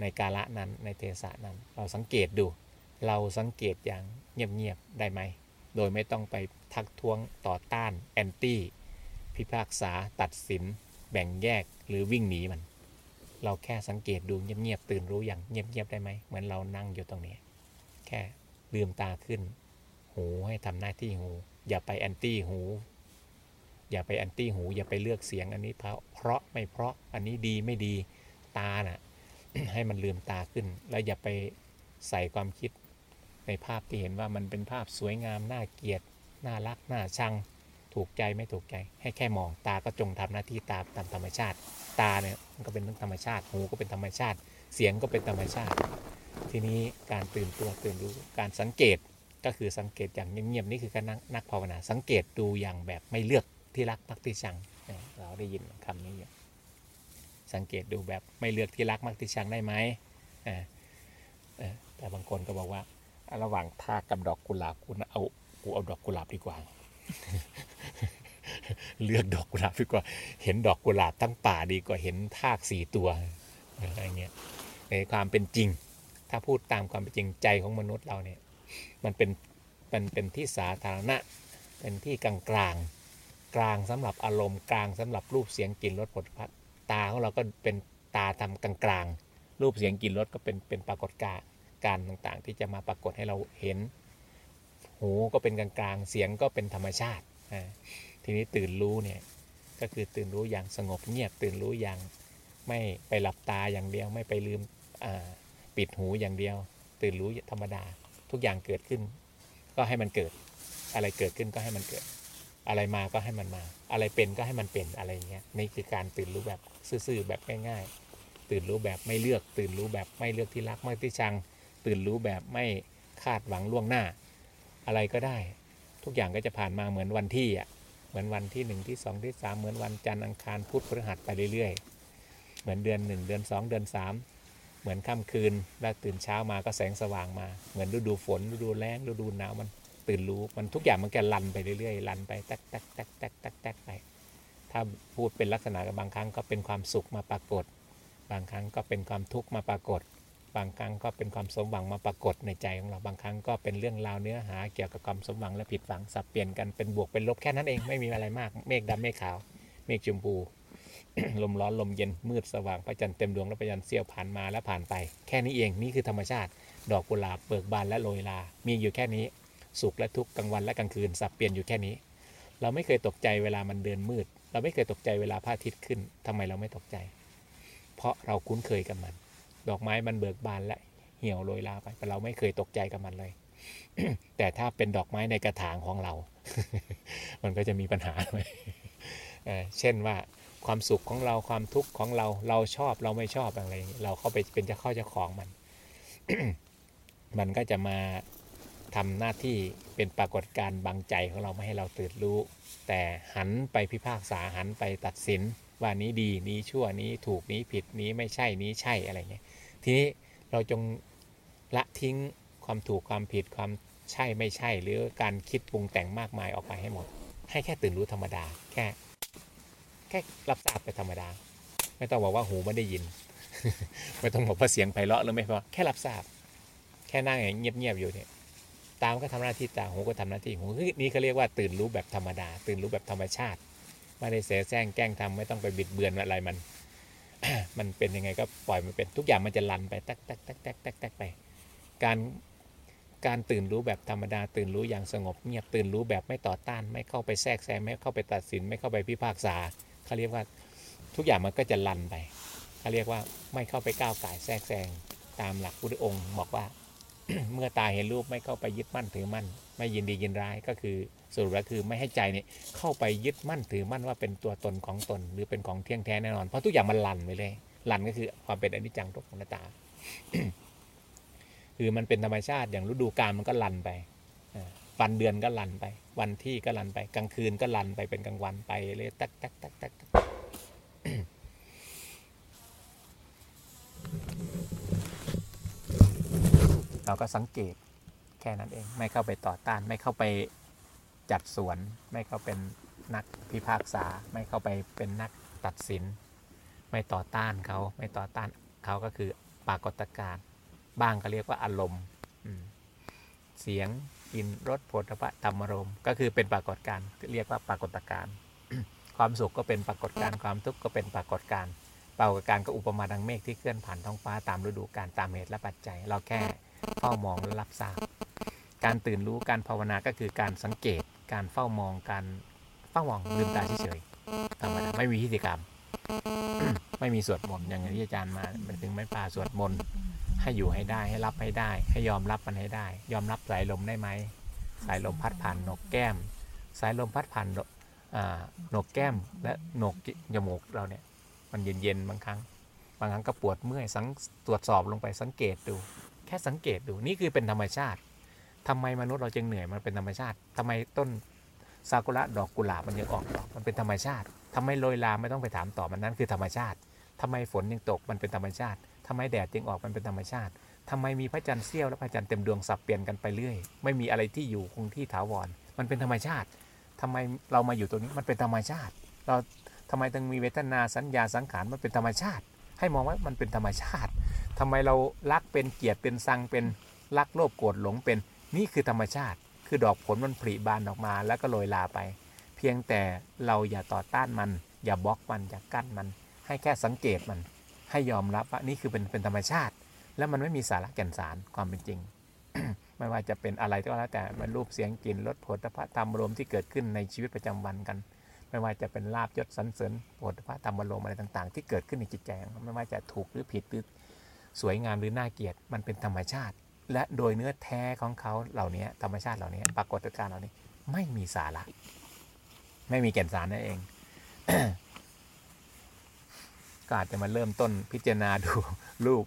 ในกาละนั้นในเทศะนั้น เราสังเกตดู เราสังเกตอย่างเงียบๆได้ไหม โดยไม่ต้องไปทักท้วงต่อต้านแอนตี้พิพากษาตัดสิน แบ่งแยกหรือวิ่งหนีมัน เราแค่สังเกตดูเงียบๆตื่นรู้อย่างเงียบๆได้ไหมเหมือนเรานั่งอยู่ตรงนี้ แค่ ลืมตาขึ้น หูให้ทำหน้าที่หู อย่าไปแอนตี้หู อย่าไปแอนตี้หู อย่าไปเลือกเสียงอันนี้เพราะเพราะไม่เพราะอันนี้ดีไม่ดีตาน่ะให้มันลืมตาขึ้น แล้วอย่าไปใส่ความคิดในภาพที่เห็นว่ามันเป็นภาพสวยงามน่าเกลียดน่ารักน่าชังถูกใจไม่ถูกใจ ให้แค่มองตาก็จงทำหน้าที่ตาตามธรรมชาติ ตาเนี่ยมันก็เป็นเรื่องธรรมชาติ หูก็เป็นธรรมชาติ เสียงก็เป็นธรรมชาติ ทีนี้การตื่นตัวตื่นรู้การสังเกตก็คือสังเกตอย่างเงียบๆนี่คือการนักนักภาวนา สังเกตดูอย่างแบบไม่เลือกที่รักมักที่ชังเราได้ยินคำนี้อยู่สังเกตดูแบบไม่เลือกที่รักมักที่ชังได้ไหมแต่บางคนก็บอกว่า ระหว่างทากกับดอกกุหลาบกูเอากูเอาดอกกุหลาบดีกว่า เลือกดอกกุหลาบดีกว่า เห็นดอกกุหลาบทั้งป่าดีกว่าเห็นทากสี่ตัวอะไรเงี้ยในความเป็นจริง ถ้าพูดตามความเป็นจริงใจของมนุษย์เราเนี่ยมันเป็นมันเป็นที่สาธารณะ เป็นที่กลางกลางกลางสำหรับอารมณ์กลางสำหรับรูปเสียงกลิ่นรสผลพัดตาของเราก็เป็นตาทำกลางกลางรูปเสียงกลิ่นรสก็เป็นเป็นปรากฏการ์การต่างๆ ที่จะมาปรากฏให้เราเห็น หูก็เป็นกลางกลางเสียงก็เป็นธรรมชาติทีนี้ตื่นรู้เนี่ยก็คือตื่นรู้อย่างสงบเงียบตื่นรู้อย่างไม่ไปหลับตาอย่างเดียวไม่ไปลืมอ่า ปิดหูอย่างเดียว ตื่นรู้ธรรมดา ทุกอย่างเกิดขึ้น ก็ให้มันเกิด อะไรเกิดขึ้นก็ให้มันเกิด อะไรมาก็ให้มันมา อะไรเป็นก็ให้มันเป็นอะไรเงี้ยนี่คือการตื่นรู้แบบซื่อๆแบบง่าย ๆ ตื่นรู้แบบไม่เลือก ตื่นรู้แบบไม่เลือกที่รักไม่ที่ชัง ตื่นรู้แบบไม่คาดหวังล่วงหน้า อะไรก็ได้ ทุกอย่างก็จะผ่านมาเหมือนวันที่อะเหมือนวันที่หนึ่งที่สองที่สามเหมือนวันจันทร์อังคารพุธพฤหัสไปเรื่อยๆ เหมือนเดือนหนึ่งเดือนสองเดือนสาม เหมือนค่ำคืน แล้วตื่นเช้ามาก็แสงสว่างมา เหมือนฤดูฝนฤดูแล้งฤดูหนาวมันตื่นรู้มันทุกอย่างมันแกลันไปเรื่อยๆลันไปแตกแตกแตกแตกแตกแตกไป ถ้าพูดเป็นลักษณะกับบางครั้งก็เป็นความสุขมาปรากฏ บางครั้งก็เป็นความทุกข์มาปรากฏ บางครั้งก็เป็นความสมหวังมาปรากฏในใจของเราบางครั้งก็เป็นเรื่องราวเนื้อหาเกี่ยวกับความสมหวังและผิดหวังสับเปลี่ยนกันเป็นบวกเป็นลบแค่นั้นเองไม่มีอะไรมาก เมฆดำเมฆขาว เมฆชมพู ลมร้อนลมเย็นมืดสว่างพระจันทร์เต็มดวงและพระจันทร์เสี้ยวผ่านมาและผ่านไป แค่นี้เองนี่คือธรรมชาติ ดอกกุหลาบเบิกบานและโรยลา มีอยู่แค่นี้ สุขและทุกข์กลางวันและกลางคืนสับเปลี่ยนอยู่แค่นี้ เราไม่เคยตกใจเวลามันเดินมืด เราไม่เคยตกใจเวลาพระอาทิตย์ขึ้นทำไมเราไม่ตกใจ เพราะเราคุ้นเคยกับมัน ดอกไม้มันเบิกบานและเหี่ยวโรยลาไปแต่เราไม่เคยตกใจกับมันเลย แต่ถ้าเป็นดอกไม้ในกระถางของเรา มันก็จะมีปัญหาหน่อยเช่นว่า ความสุขของเราความทุกข์ของเราเราชอบเราไม่ชอบอะไรอย่างนี้เราเข้าไปเป็นเจ้าเข้าเจ้าของมัน มันก็จะมาทำหน้าที่เป็นปรากฏการณ์บังใจของเราไม่ให้เราตื่นรู้ แต่หันไปพิพากษาหันไปตัดสินว่านี้ดีนี้ชั่วนี้ถูกนี้ผิดนี้ไม่ใช่นี้ใช่อะไรเงี้ยทีนี้เราจงละทิ้งความถูกความผิดความใช่ไม่ใช่ หรือการคิดปรุงแต่งมากมายออกไปให้หมด ให้แค่ตื่นรู้ธรรมดา แค่ แค่รับทราบไปธรรมดา ไม่ต้องบอกว่าหูไม่ได้ยิน ไม่ต้องบอกว่าเสียงไพเราะหรือไม่เพราะแค่รับทราบ แค่นั่งอย่างเงียบๆอยู่เนี่ยตามก็ทำหน้าที่ตาหูก็ทำหน้าที่หูนี่เขาเรียกว่าตื่นรู้แบบธรรมดา ตื่นรู้แบบธรรมชาติไม่ได้เสแสร้งแกล้งทำไม่ต้องไปบิดเบือนอะไรมัน มันเป็นยังไงก็ปล่อยมันเป็นทุกอย่างมันจะลันไปตักตักตักตักตักตักไป การการตื่นรู้แบบธรรมดา ตื่นรู้อย่างสงบเงียบตื่นรู้แบบไม่ต่อต้าน ไม่เข้าไปแทรกแซงไม่เข้าไปตัดสินไม่เข้าไปพิพากษา เขาเรียกว่าทุกอย่างมันก็จะลันไปเขาเรียกว่าไม่เข้าไปก้าวไก่แทรกแซงตามหลักพุทธองค์บอกว่า เมื่อตาเห็นรูปไม่เข้าไปยึดมั่นถือมั่น ไม่ยินดียินร้ายก็คือสรุปแล้วคือไม่ให้ใจเนี่ยเข้าไปยึดมั่นถือมั่นว่าเป็นตัวตนของตน หรือเป็นของเที่ยงแท้แน่นอนเพราะทุกอย่างมันลันไปเลยลันก็คือความเป็นอนิจจังทุกขังตา คือมันเป็นธรรมชาติอย่างฤดูกาลมันก็ลันไป วันเดือนก็ลันไป วันที่ก็ลันไป กลางคืนก็ลันไปเป็นกลางวันไปเลยตักตักตักตักตักเราก็สังเกตแค่นั้นเอง ไม่เข้าไปต่อต้าน ไม่เข้าไปจัดสวน ไม่เข้าเป็นนักพิพากษา ไม่เข้าไปเป็นนักตัดสิน ไม่ต่อต้านเขา ไม่ต่อต้านเขาก็คือปรากฏการณ์บ้างก็เรียกว่าอารมณ์เสียง กลิ่นรสโผฏฐัพพะธรรมารมณ์ก็คือเป็นปรากฏการณ์เรียกว่าปรากฏการณ์ความสุขก็เป็นปรากฏการณ์ความทุกข์ก็เป็นปรากฏการณ์ปรากฏการณ์ก็อุปมาดังเมฆที่เคลื่อนผ่านท้องฟ้าตามฤดูกาลตามเหตุและปัจจัย เราแค่เฝ้ามองและรับทราบ การตื่นรู้การภาวนาก็คือการสังเกต การเฝ้ามองการเฝ้ามองลืมตาเฉยๆธรรมดาไม่มีพิธีกรรม ไม่มีสวดมนต์อย่างที่อาจารย์มามันถึงไม่ป่าสวดมนต์ ให้อยู่ให้ได้ให้รับให้ได้ ให้ยอมรับมันให้ได้ ยอมรับสายลมได้ไหมสายลมพัดผ่านหนกแก้ม สายลมพัดผ่านหนกอ่าหนกแก้มและหนกจมูกเราเนี่ย มันเย็นๆบางครั้ง บางครั้งก็ปวดเมื่อยสังตรวจสอบลงไปสังเกตดู แค่สังเกตดูนี่คือเป็นธรรมชาติทำไมมนุษย์เราจึงเหนื่อยมันเป็นธรรมชาติทำไมต้นซากุระดอกกุหลาบมันยังออกดอกมันเป็นธรรมชาติทำไมโรยลาไม่ต้องไปถามต่อมันนั้นคือธรรมชาติทำไมฝนยังตกมันเป็นธรรมชาติ ทำไมแดดยังออกมันเป็นธรรมชาติทำไมมีพระจันทร์เสี้ยวและพระจันทร์เต็มดวงสับเปลี่ยนกันไปเรื่อย ไม่มีอะไรที่อยู่คงที่ถาวร มันเป็นธรรมชาติทำไมเรามาอยู่ตรงนี้มันเป็นธรรมชาติ เราทำไมต้องมีเวทนาสัญญาสังขารมันเป็นธรรมชาติ ให้มองว่ามันเป็นธรรมชาติทำไมเรารักเป็นเกลียดเป็นสังเป็นรักโลภโกรธหลงเป็นนี่คือธรรมชาติ คือดอกผลมันผลิบานออกมา แล้วก็โรยลาไป เพียงแต่เราอย่าต่อต้านมัน อย่าบล็อกมันอย่ากั้นมัน ให้แค่สังเกตมัน ให้ยอมรับว่านี่คือเป็นเป็นธรรมชาติ แล้วมันไม่มีสาระแก่นสารความเป็นจริง ไม่ว่าจะเป็นอะไรก็แล้วแต่มันรูปเสียงกลิ่นรสผลพระธรรมรวมที่เกิดขึ้นในชีวิตประจำวันกัน ไม่ว่าจะเป็นลาบยศสรรเสริญโผฏฐะธรรมารมอะไรต่างๆ ที่เกิดขึ้นในจิตใจไม่ว่าจะถูกหรือผิดหรือสวยงามหรือน่าเกลียดมันเป็นธรรมชาติ และโดยเนื้อแท้ของเขาเหล่านี้ธรรมชาติเหล่านี้ปรากฏการณ์เหล่านี้ไม่มีสาระ ไม่มีแก่นสารนั่นเอง ก็อาจจะมาเริ่มต้นพิจารณาดูรูป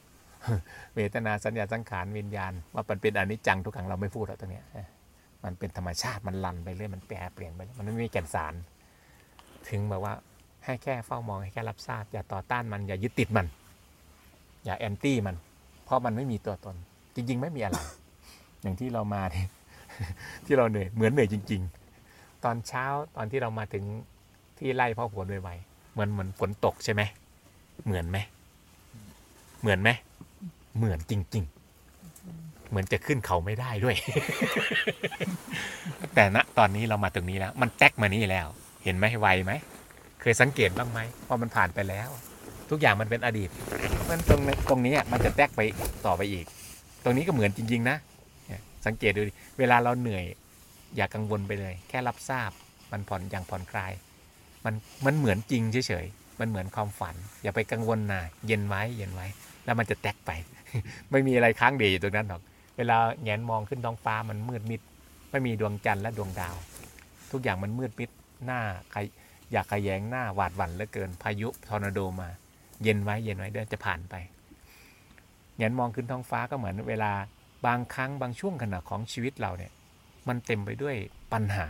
เวทนาสัญญาสังขารวิญญาณ ว่ามันเป็นอนิจจังทุกขังเราไม่พูดแล้วตรงนี้มันเป็นธรรมชาติมันลันไปเรื่อยมันแปรเปลี่ยนไปมันไม่มีแก่นสาร ถึงแบบว่าให้แค่เฝ้ามองให้แค่รับทราบ อย่าต่อต้านมันอย่ายึดติดมัน อย่าแอนตี้มัน เพราะมันไม่มีตัวตน จริง ๆ ไม่มีอะไร อย่างที่เรามาที่ที่เราเหนื่อยเหมือนเหนื่อยจริง ๆ ตอนเช้าตอนที่เรามาถึงที่ไล่พ่อผลไวๆเหมือนเหมือนฝนตกใช่ไหม เหมือนไหม เหมือนไหม เหมือนจริง ๆ เหมือนจะขึ้นเขาไม่ได้ด้วย แต่ณตอนนี้เรามาตรงนี้แล้ว มันแจ็คมานี่แล้ว เห็นไหมไวไหม เคยสังเกตบ้างไหมว่ามันผ่านไปแล้ว ทุกอย่างมันเป็นอดีตมันตรงตรงนี้มันจะแตกไปต่อไปอีก ตรงนี้ก็เหมือนจริง ๆ นะสังเกตดูดิเวลาเราเหนื่อย อย่ากังวลไปเลย แค่รับทราบมันผ่อนอย่างผ่อนคลาย มันมันเหมือนจริงเฉยๆ มันเหมือนความฝัน อย่าไปกังวลนะเย็นไว้เย็นไว้ แล้วมันจะแตกไป ไม่มีอะไรค้างเดีอยู่ตรงนั้นหรอก เวลาแงนมองขึ้นท้องฟ้ามันมืดมิด ไม่มีดวงจันทร์และดวงดาว ทุกอย่างมันมืดมิดหน้าใครอยากขยงหน้าหวาดหวั่นเหลือเกินพายุทอร์นาโดมา เย็นไว้เย็นไว้เดี๋ยวจะผ่านไปแงนมองขึ้นท้องฟ้าก็เหมือนเวลาบางครั้งบางช่วงขณะของชีวิตเราเนี่ย มันเต็มไปด้วยปัญหา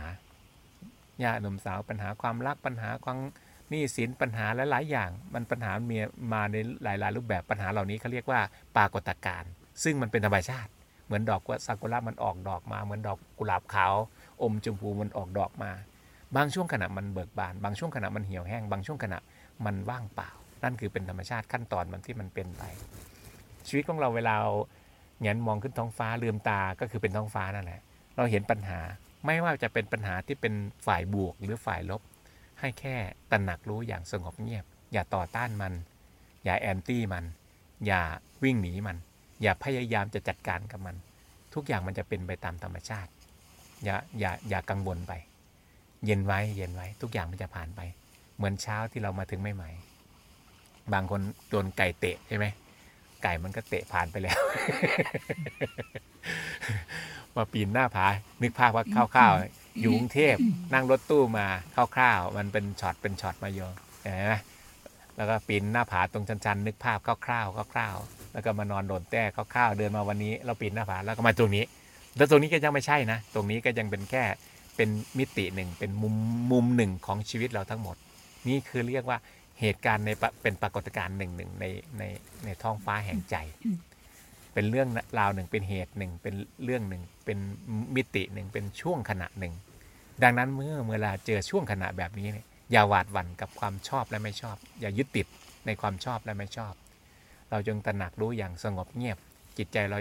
ญาหนุ่มสาวปัญหาความรักปัญหาความ นี้สินปัญหาหลายๆอย่าง มันปัญหามีมาในหลายๆ รูปแบบปัญหาเหล่านี้เขาเรียกว่าปรากฏการณ์ซึ่งมันเป็นธรรมชาติ เหมือนดอกซากุระมันออกดอกมา เหมือนดอกกุหลาบขาว อมชมพูมันออกดอกมา บางช่วงขณะมันเบิกบาน บางช่วงขณะมันเหี่ยวแห้ง บางช่วงขณะมันว่างเปล่า นั่นคือเป็นธรรมชาติขั้นตอนมันที่มันเป็นไป ชีวิตของเราเวลาเราแงนมองขึ้นท้องฟ้าลืมตาก็คือเป็นท้องฟ้านั่นแหละ เราเห็นปัญหาไม่ว่าจะเป็นปัญหาที่เป็นฝ่ายบวกหรือฝ่ายลบ ให้แค่ตระหนักรู้อย่างสงบเงียบ อย่าต่อต้านมัน อย่าแอนตี้มัน อย่าวิ่งหนีมัน อย่าพยายามจะจัดการกับมัน ทุกอย่างมันจะเป็นไปตามธรรมชาติ อย่าอย่าอย่ากังวลไป เย็นไว้เย็นไว้ ทุกอย่างมันจะผ่านไป เหมือนเช้าที่เรามาถึงใหม่ๆบางคนโดนไก่เตะใช่ไหมไก่มันก็เตะผ่านไปแล้ว มาปีนหน้าผา นึกภาพว่าคร่าวๆอยู่กรุงเทพนั่งรถตู้มาคร่าวๆมันเป็นช็อตเป็นช็อตมาโยเห็นไหมแล้วก็ปีนหน้าผาตรงชันๆนึกภาพคร่าวๆคร่าวๆแล้วก็มานอนโดนแต้คร่าวๆเดินมาวันนี้ เราปีนหน้าผาแล้วก็มาตรงนี้ แล้วตรงนี้ก็ยังไม่ใช่นะ ตรงนี้ก็ยังเป็นแค่เป็นมิติหนึ่งเป็นมุมมุมหนึ่งของชีวิตเราทั้งหมด นี่คือเรียกว่าเหตุการณ์ในปะเป็นปรากฏการณ์หนึ่งหนึ่งในในในท้องฟ้าแห่งใจ เป็นเรื่องราวหนึ่งเป็นเหตุหนึ่งเป็นเรื่องหนึ่งเป็นมิติหนึ่งเป็นช่วงขณะหนึ่ง ดังนั้นเมื่อเวลาเจอช่วงขณะแบบนี้เนี่ยอย่าหวาดหวั่นกับความชอบและไม่ชอบ อย่ายึดติดในความชอบและไม่ชอบ เราจงตระหนักรู้อย่างสงบเงียบ จิตใจเรา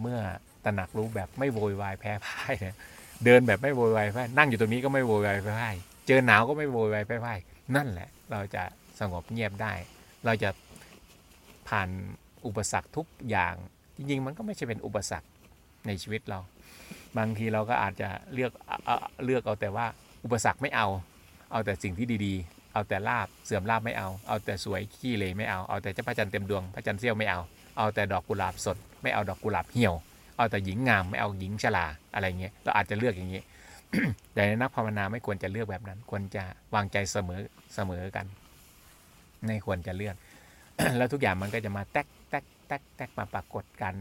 เมื่อตระหนักรู้แบบไม่โวยวายแพ้พ่ายเนี่ยเดินแบบไม่โวยวายแพ้นั่งอยู่ตรงนี้ก็ไม่โวยวายแพ้พ่ายเจอหนาวก็ไม่โวยวายแพ้พ่ายนั่นแหละ เราจะสงบเงียบได้ เราจะผ่าน อุปสรรคทุกอย่าง จริง ๆ มันก็ไม่ใช่เป็นอุปสรรคในชีวิตเรา บางทีเราก็อาจจะเลือกเลือกเอาแต่ว่าอุปสรรคไม่เอา เอาแต่สิ่งที่ดีๆ เอาแต่ลาบเสื่อมลาบไม่เอา เอาแต่สวยขี้เลยไม่เอาเอาแต่เจ้าพระจันทร์เต็มดวงพระจันทร์เสี้ยวไม่เอาเอาแต่ดอกกุหลาบสด ไม่เอาดอกกุหลาบเหี่ยว เอาแต่หญิงงามไม่เอาหญิงชราอะไรเงี้ยเราอาจจะเลือกอย่างนี้แต่ในนักภาวนาไม่ควรจะเลือกแบบนั้น ควรจะวางใจเสมอเสมอกันไม่ควรจะเลือก แล้วทุกอย่างมันก็จะมาแตก แตกแตกมาปรากฏการ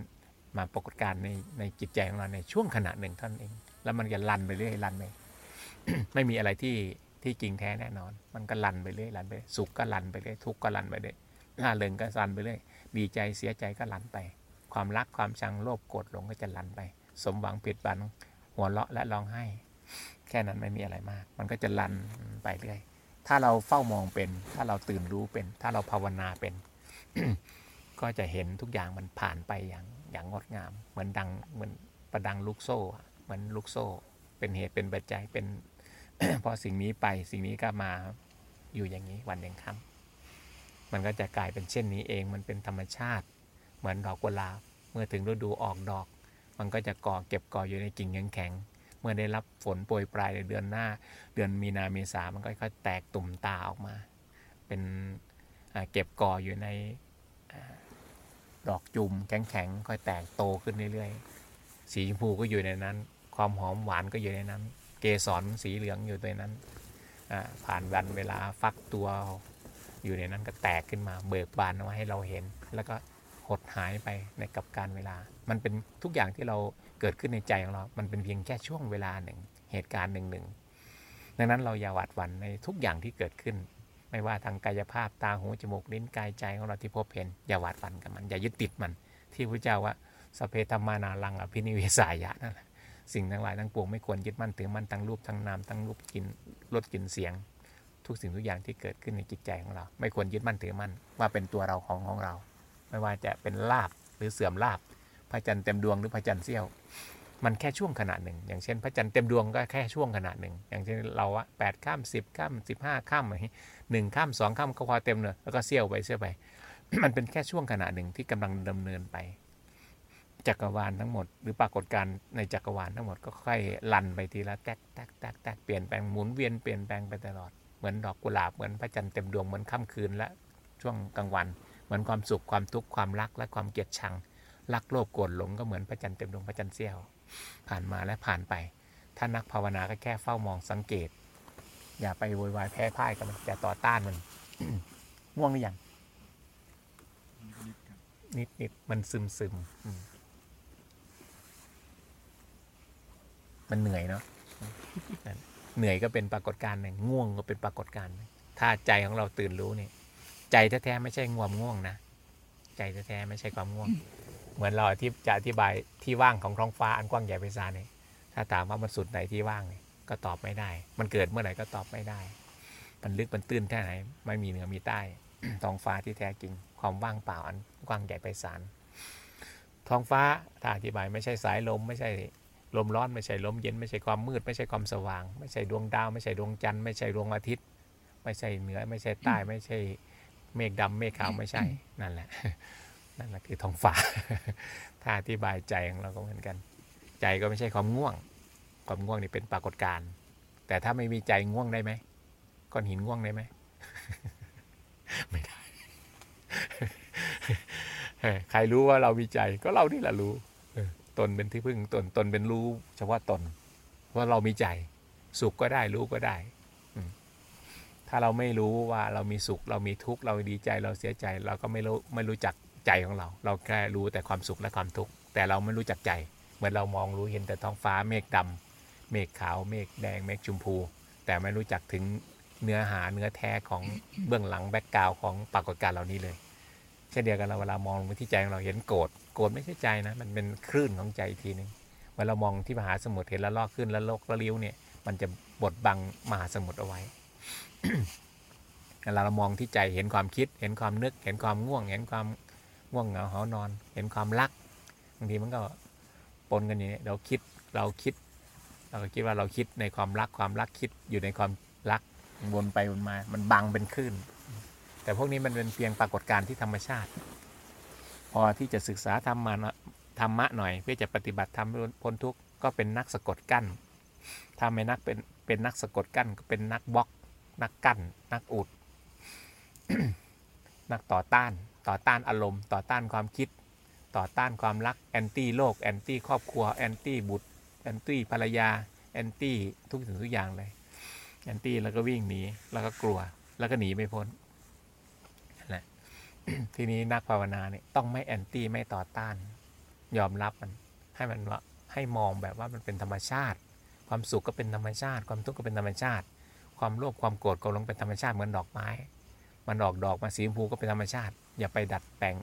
มาปรากฏการในในจิตใจของเราในช่วงขณะหนึ่งเท่านั้นเอง แล้วมันจะลันไปเรื่อยลันไปไม่มีอะไรที่ที่จริงแท้แน่นอน มันก็ลันไปเรื่อยลันไปสุขก็ลันไปเรื่อยทุกข์ก็ลันไปเรื่อยล่าเริงก็ลันไปเรื่อยดีใจเสียใจก็ลันไป ความรักความชังโลภโกรธหลงก็จะลันไป สมหวังผิดหวังหัวเราะและร้องไห้ แค่นั้นไม่มีอะไรมาก มันก็จะลันไปเรื่อยถ้าเราเฝ้ามองเป็น ถ้าเราตื่นรู้เป็น ถ้าเราภาวนาเป็น ก็จะเห็นทุกอย่างมันผ่านไปอย่างอย่างงดงาม เหมือนดังเหมือนประดังลูกโซ่เหมือนลูกโซ่ เป็นเหตุเป็นปัจจัยเป็นพอสิ่งนี้ไปสิ่งนี้ก็มาอยู่อย่างนี้วันยังค่ำมันก็จะกลายเป็นเช่นนี้เองมันเป็นธรรมชาติ เหมือนดอกกุหลาบเมื่อถึงฤดูออกดอก มันก็จะก่อเก็บก่ออยู่ในกิ่งแข็งเมื่อได้รับฝนโปรยปลายในเดือนหน้า เดือนมีนาเมษามันก็ค่อยแตกตุ่มตาออกมา เป็นเก็บก่ออยู่ใน ดอกจุ่มแข็งๆค่อยแตกโตขึ้นเรื่อยๆ สีชมพูก็อยู่ในนั้น ความหอมหวานก็อยู่ในนั้น เกสรสีเหลืองอยู่ในนั้นอ่าผ่านวันเวลาฟักตัวอยู่ในนั้นก็แตกขึ้นมา เบิกบานออกมาให้เราเห็น แล้วก็หดหายไปในกับการเวลา มันเป็นทุกอย่างที่เราเกิดขึ้นในใจของเรา มันเป็นเพียงแค่ช่วงเวลาหนึ่ง เหตุการณ์หนึ่งหนึ่งดังนั้นเราอย่าหวาดหวั่นในทุกอย่างที่เกิดขึ้น ไม่ว่าทางกายภาพตาหูจมูกลิ้นกายใจของเราที่พบเห็น อย่าหวาดหวั่นกับมัน อย่ายึดติดมัน ที่พระเจ้าว่าสเพธรรมานารังอภินิเวสายะนั่นแหละสิ่งทั้งหลายทั้งปวงไม่ควรยึดมั่นถือมั่นทั้งรูปทั้งนามทั้งรูปกลินรสกลิ่นเสียง ทุกสิ่งทุกอย่างที่เกิดขึ้นในจิตใจของเรา ไม่ควรยึดมั่นถือมั่นว่าเป็นตัวเราของของเรา ไม่ว่าจะเป็นลาบหรือเสื่อมลาบพระจันทร์เต็มดวงหรือพระจันทร์เสี้ยว มันแค่ช่วงขณะหนึ่ง อย่างเช่น พระจันทร์เต็มดวงก็แค่ช่วงขณะหนึ่ง อย่างเช่นเราอะแปดข้ามสิบข้ามสิบห้าข้ามอะไร หนึ่งข้ามสองข้ามก็พอเต็มเลยแล้วก็เสี้ยวไปเสี้ยวไป มันเป็นแค่ช่วงขณะหนึ่งที่กำลังดำเนินไป จักรวาลทั้งหมด หรือปรากฏการณ์ในจักรวาลทั้งหมดก็ค่อยลั่นไปทีละแตกแตกแตกแตกเปลี่ยนแปลงหมุนเวียนเปลี่ยนแปลงไปตลอดเหมือนดอกกุหลาบเหมือนพระจันทร์เต็มดวงเหมือนค่ำคืนและช่วงกลางวัน เหมือนความสุขความทุกข์ความรักและความเกลียดชังรักโลภโกรธหลงก็เหมือนพระจันทร์เต็มดวงพระจันทร์เสี้ยว ผ่านมาและผ่านไป ถ้านักภาวนาก็แค่เฝ้ามองสังเกต อย่าไปโวยวายแพ้พ่ายกับมันอย่าต่อต้านมันง่วงหรือยังนิดนิดมันซึมซึมมันเหนื่อยเนาะเหนื่อยก็เป็นปรากฏการณ์หนึ่งง่วงก็เป็นปรากฏการณ์ถ้าใจของเราตื่นรู้เนี่ย ใจแท้ๆไม่ใช่ง่วงง่วงนะใจแท้ๆไม่ใช่ความง่วง เหมือนเราที่จะอธิบายที่ว่างของท้องฟ้าอันกว้างใหญ่ไพศาลเนี่ยถ้าถามว่ามันสุดไหนที่ว่างเนี่ย ก็ตอบไม่ได้ มันเกิดเมื่อไหร่ก็ตอบไม่ได้ มันลึกมันตื้นแค่ไหน ไม่มีเหนือมีใต้ ท้องฟ้าที่แท้จริง ความว่างเปล่าอันกว้างใหญ่ไพศาล ท้องฟ้าถ้าอธิบายไม่ใช่สายลม ไม่ใช่ลมร้อนไม่ใช่ลมเย็นไม่ใช่ความมืด ไม่ใช่ความสว่าง ไม่ใช่ดวงดาว ไม่ใช่ดวงจันทร์ไม่ใช่ดวงอาทิตย์ ไม่ใช่เหนือไม่ใช่ใต้ไม่ใช่เมฆดำเมฆขาวไม่ใช่นั่นแหละนั่นแหละคือท้องฟ้า ถ้าอธิบายใจของเราก็เหมือนกัน ใจก็ไม่ใช่ความง่วง ความง่วงนี่เป็นปรากฏการณ์แต่ถ้าไม่มีใจง่วงได้ไหมก้อนหินง่วงได้ไหมไม่ได้ใครรู้ว่าเรามีใจก็เรานี่แหละรู้ตนเป็นที่พึ่งตนตนเป็นรู้เฉพาะตนว่าเรามีใจ สุขก็ได้รู้ก็ได้ถ้าเราไม่รู้ว่าเรามีสุข เรามีทุกข์เราดีใจเราเสียใจเราก็ไม่รู้ไม่รู้จักใจของเรา เราแค่รู้แต่ความสุขและความทุกข์แต่เราไม่รู้จักใจ เหมือนเรามองรู้เห็นแต่ท้องฟ้าเมฆดำ เมฆขาวเมฆแดงเมฆชมพู แต่ไม่รู้จักถึงเนื้อหาเนื้อแท้ของเบื้องหลังแบ็กกราวของปรากฏการณ์เหล่านี้เลย เช่นเดียวกันเราเวลามองไปที่ใจของเราเห็นโกรธโกรธไม่ใช่ใจนะ มันเป็นคลื่นของใจอีกทีหนึงเวลาเรามองที่มหาสมุทรเห็นละลอกขึ้นละลกละลิ้วเนี่ย มันจะบดบังมหาสมุทรเอาไว้เวลาเรามองที่ใจเห็นความคิด เห็นความนึก เห็นความง่วง เห็นความง่วงเหงาหอนอน เห็นความรักบางทีมันก็ปนกันอย่างนี้เราคิดเราคิด เราก็คิดว่าเราคิดในความรักความรักคิดอยู่ในความรักวนไปวนมา มันบังเป็นคลื่น แต่พวกนี้มันเป็นเพียงปรากฏการณ์ที่ธรรมชาติ พอที่จะศึกษาธรรมะธรรมะหน่อย เพื่อจะปฏิบัติธรรมพ้นทุกข์ก็เป็นนักสะกดกั้นถ้าไม่นักเป็นเป็นนักสะกดกั้นก็เป็นนักบล็อก นักกั้น นักอุด นักต่อต้าน ต่อต้านอารมณ์ ต่อต้านความคิด ต่อต้านความรักแอนตี้โลกแอนตี้ครอบครัวแอนตี้บุตร แอนตี้ภรรยาแอนตี้ทุกสิ่งทุกอย่างเลยแอนตี้แล้วก็วิ่งหนีแล้วก็กลัว แล้วก็หนีไม่พ้นนะทีนี้นักภาวนาเนี่ยต้องไม่แอนตี้ไม่ต่อต้าน ยอมรับมัน ให้มันว่าให้มองแบบว่ามันเป็นธรรมชาติ ความสุขก็เป็นธรรมชาติ ความทุกข์ก็เป็นธรรมชาติ ความโลภความโกรธก็ลงเป็นธรรมชาติเหมือนดอกไม้ มันออกดอกมาสีชมพูก็เป็นธรรมชาติ อย่าไปดัดแปลง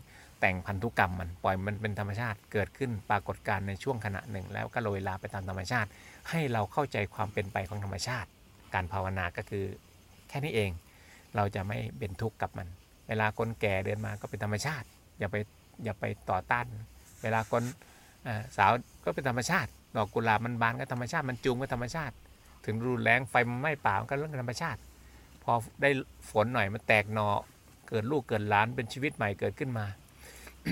แต่งพันธุกรรมมันปล่อยมันเป็นธรรมชาติเกิดขึ้นปรากฏการณ์ในช่วงขณะหนึ่ง แล้วก็โรยลาไปตามธรรมชาติ ให้เราเข้าใจความเป็นไปของธรรมชาติ การภาวนาก็คือแค่นี้เอง เราจะไม่เป็นทุกข์กับมัน เวลาคนแก่เดินมาก็เป็นธรรมชาติ อย่าไปอย่าไปต่อต้าน เวลาคนสาวก็เป็นธรรมชาติ ดอกกุหลาบมันบานก็ธรรมชาติมันจูงก็ธรรมชาติ ถึงรุนแรงไฟมันไหม้ป่ามันก็เรื่องธรรมชาติ พอได้ฝนหน่อยมันแตกหนอเกิดลูกเกิดหล้านเป็นชีวิตใหม่เกิดขึ้นมา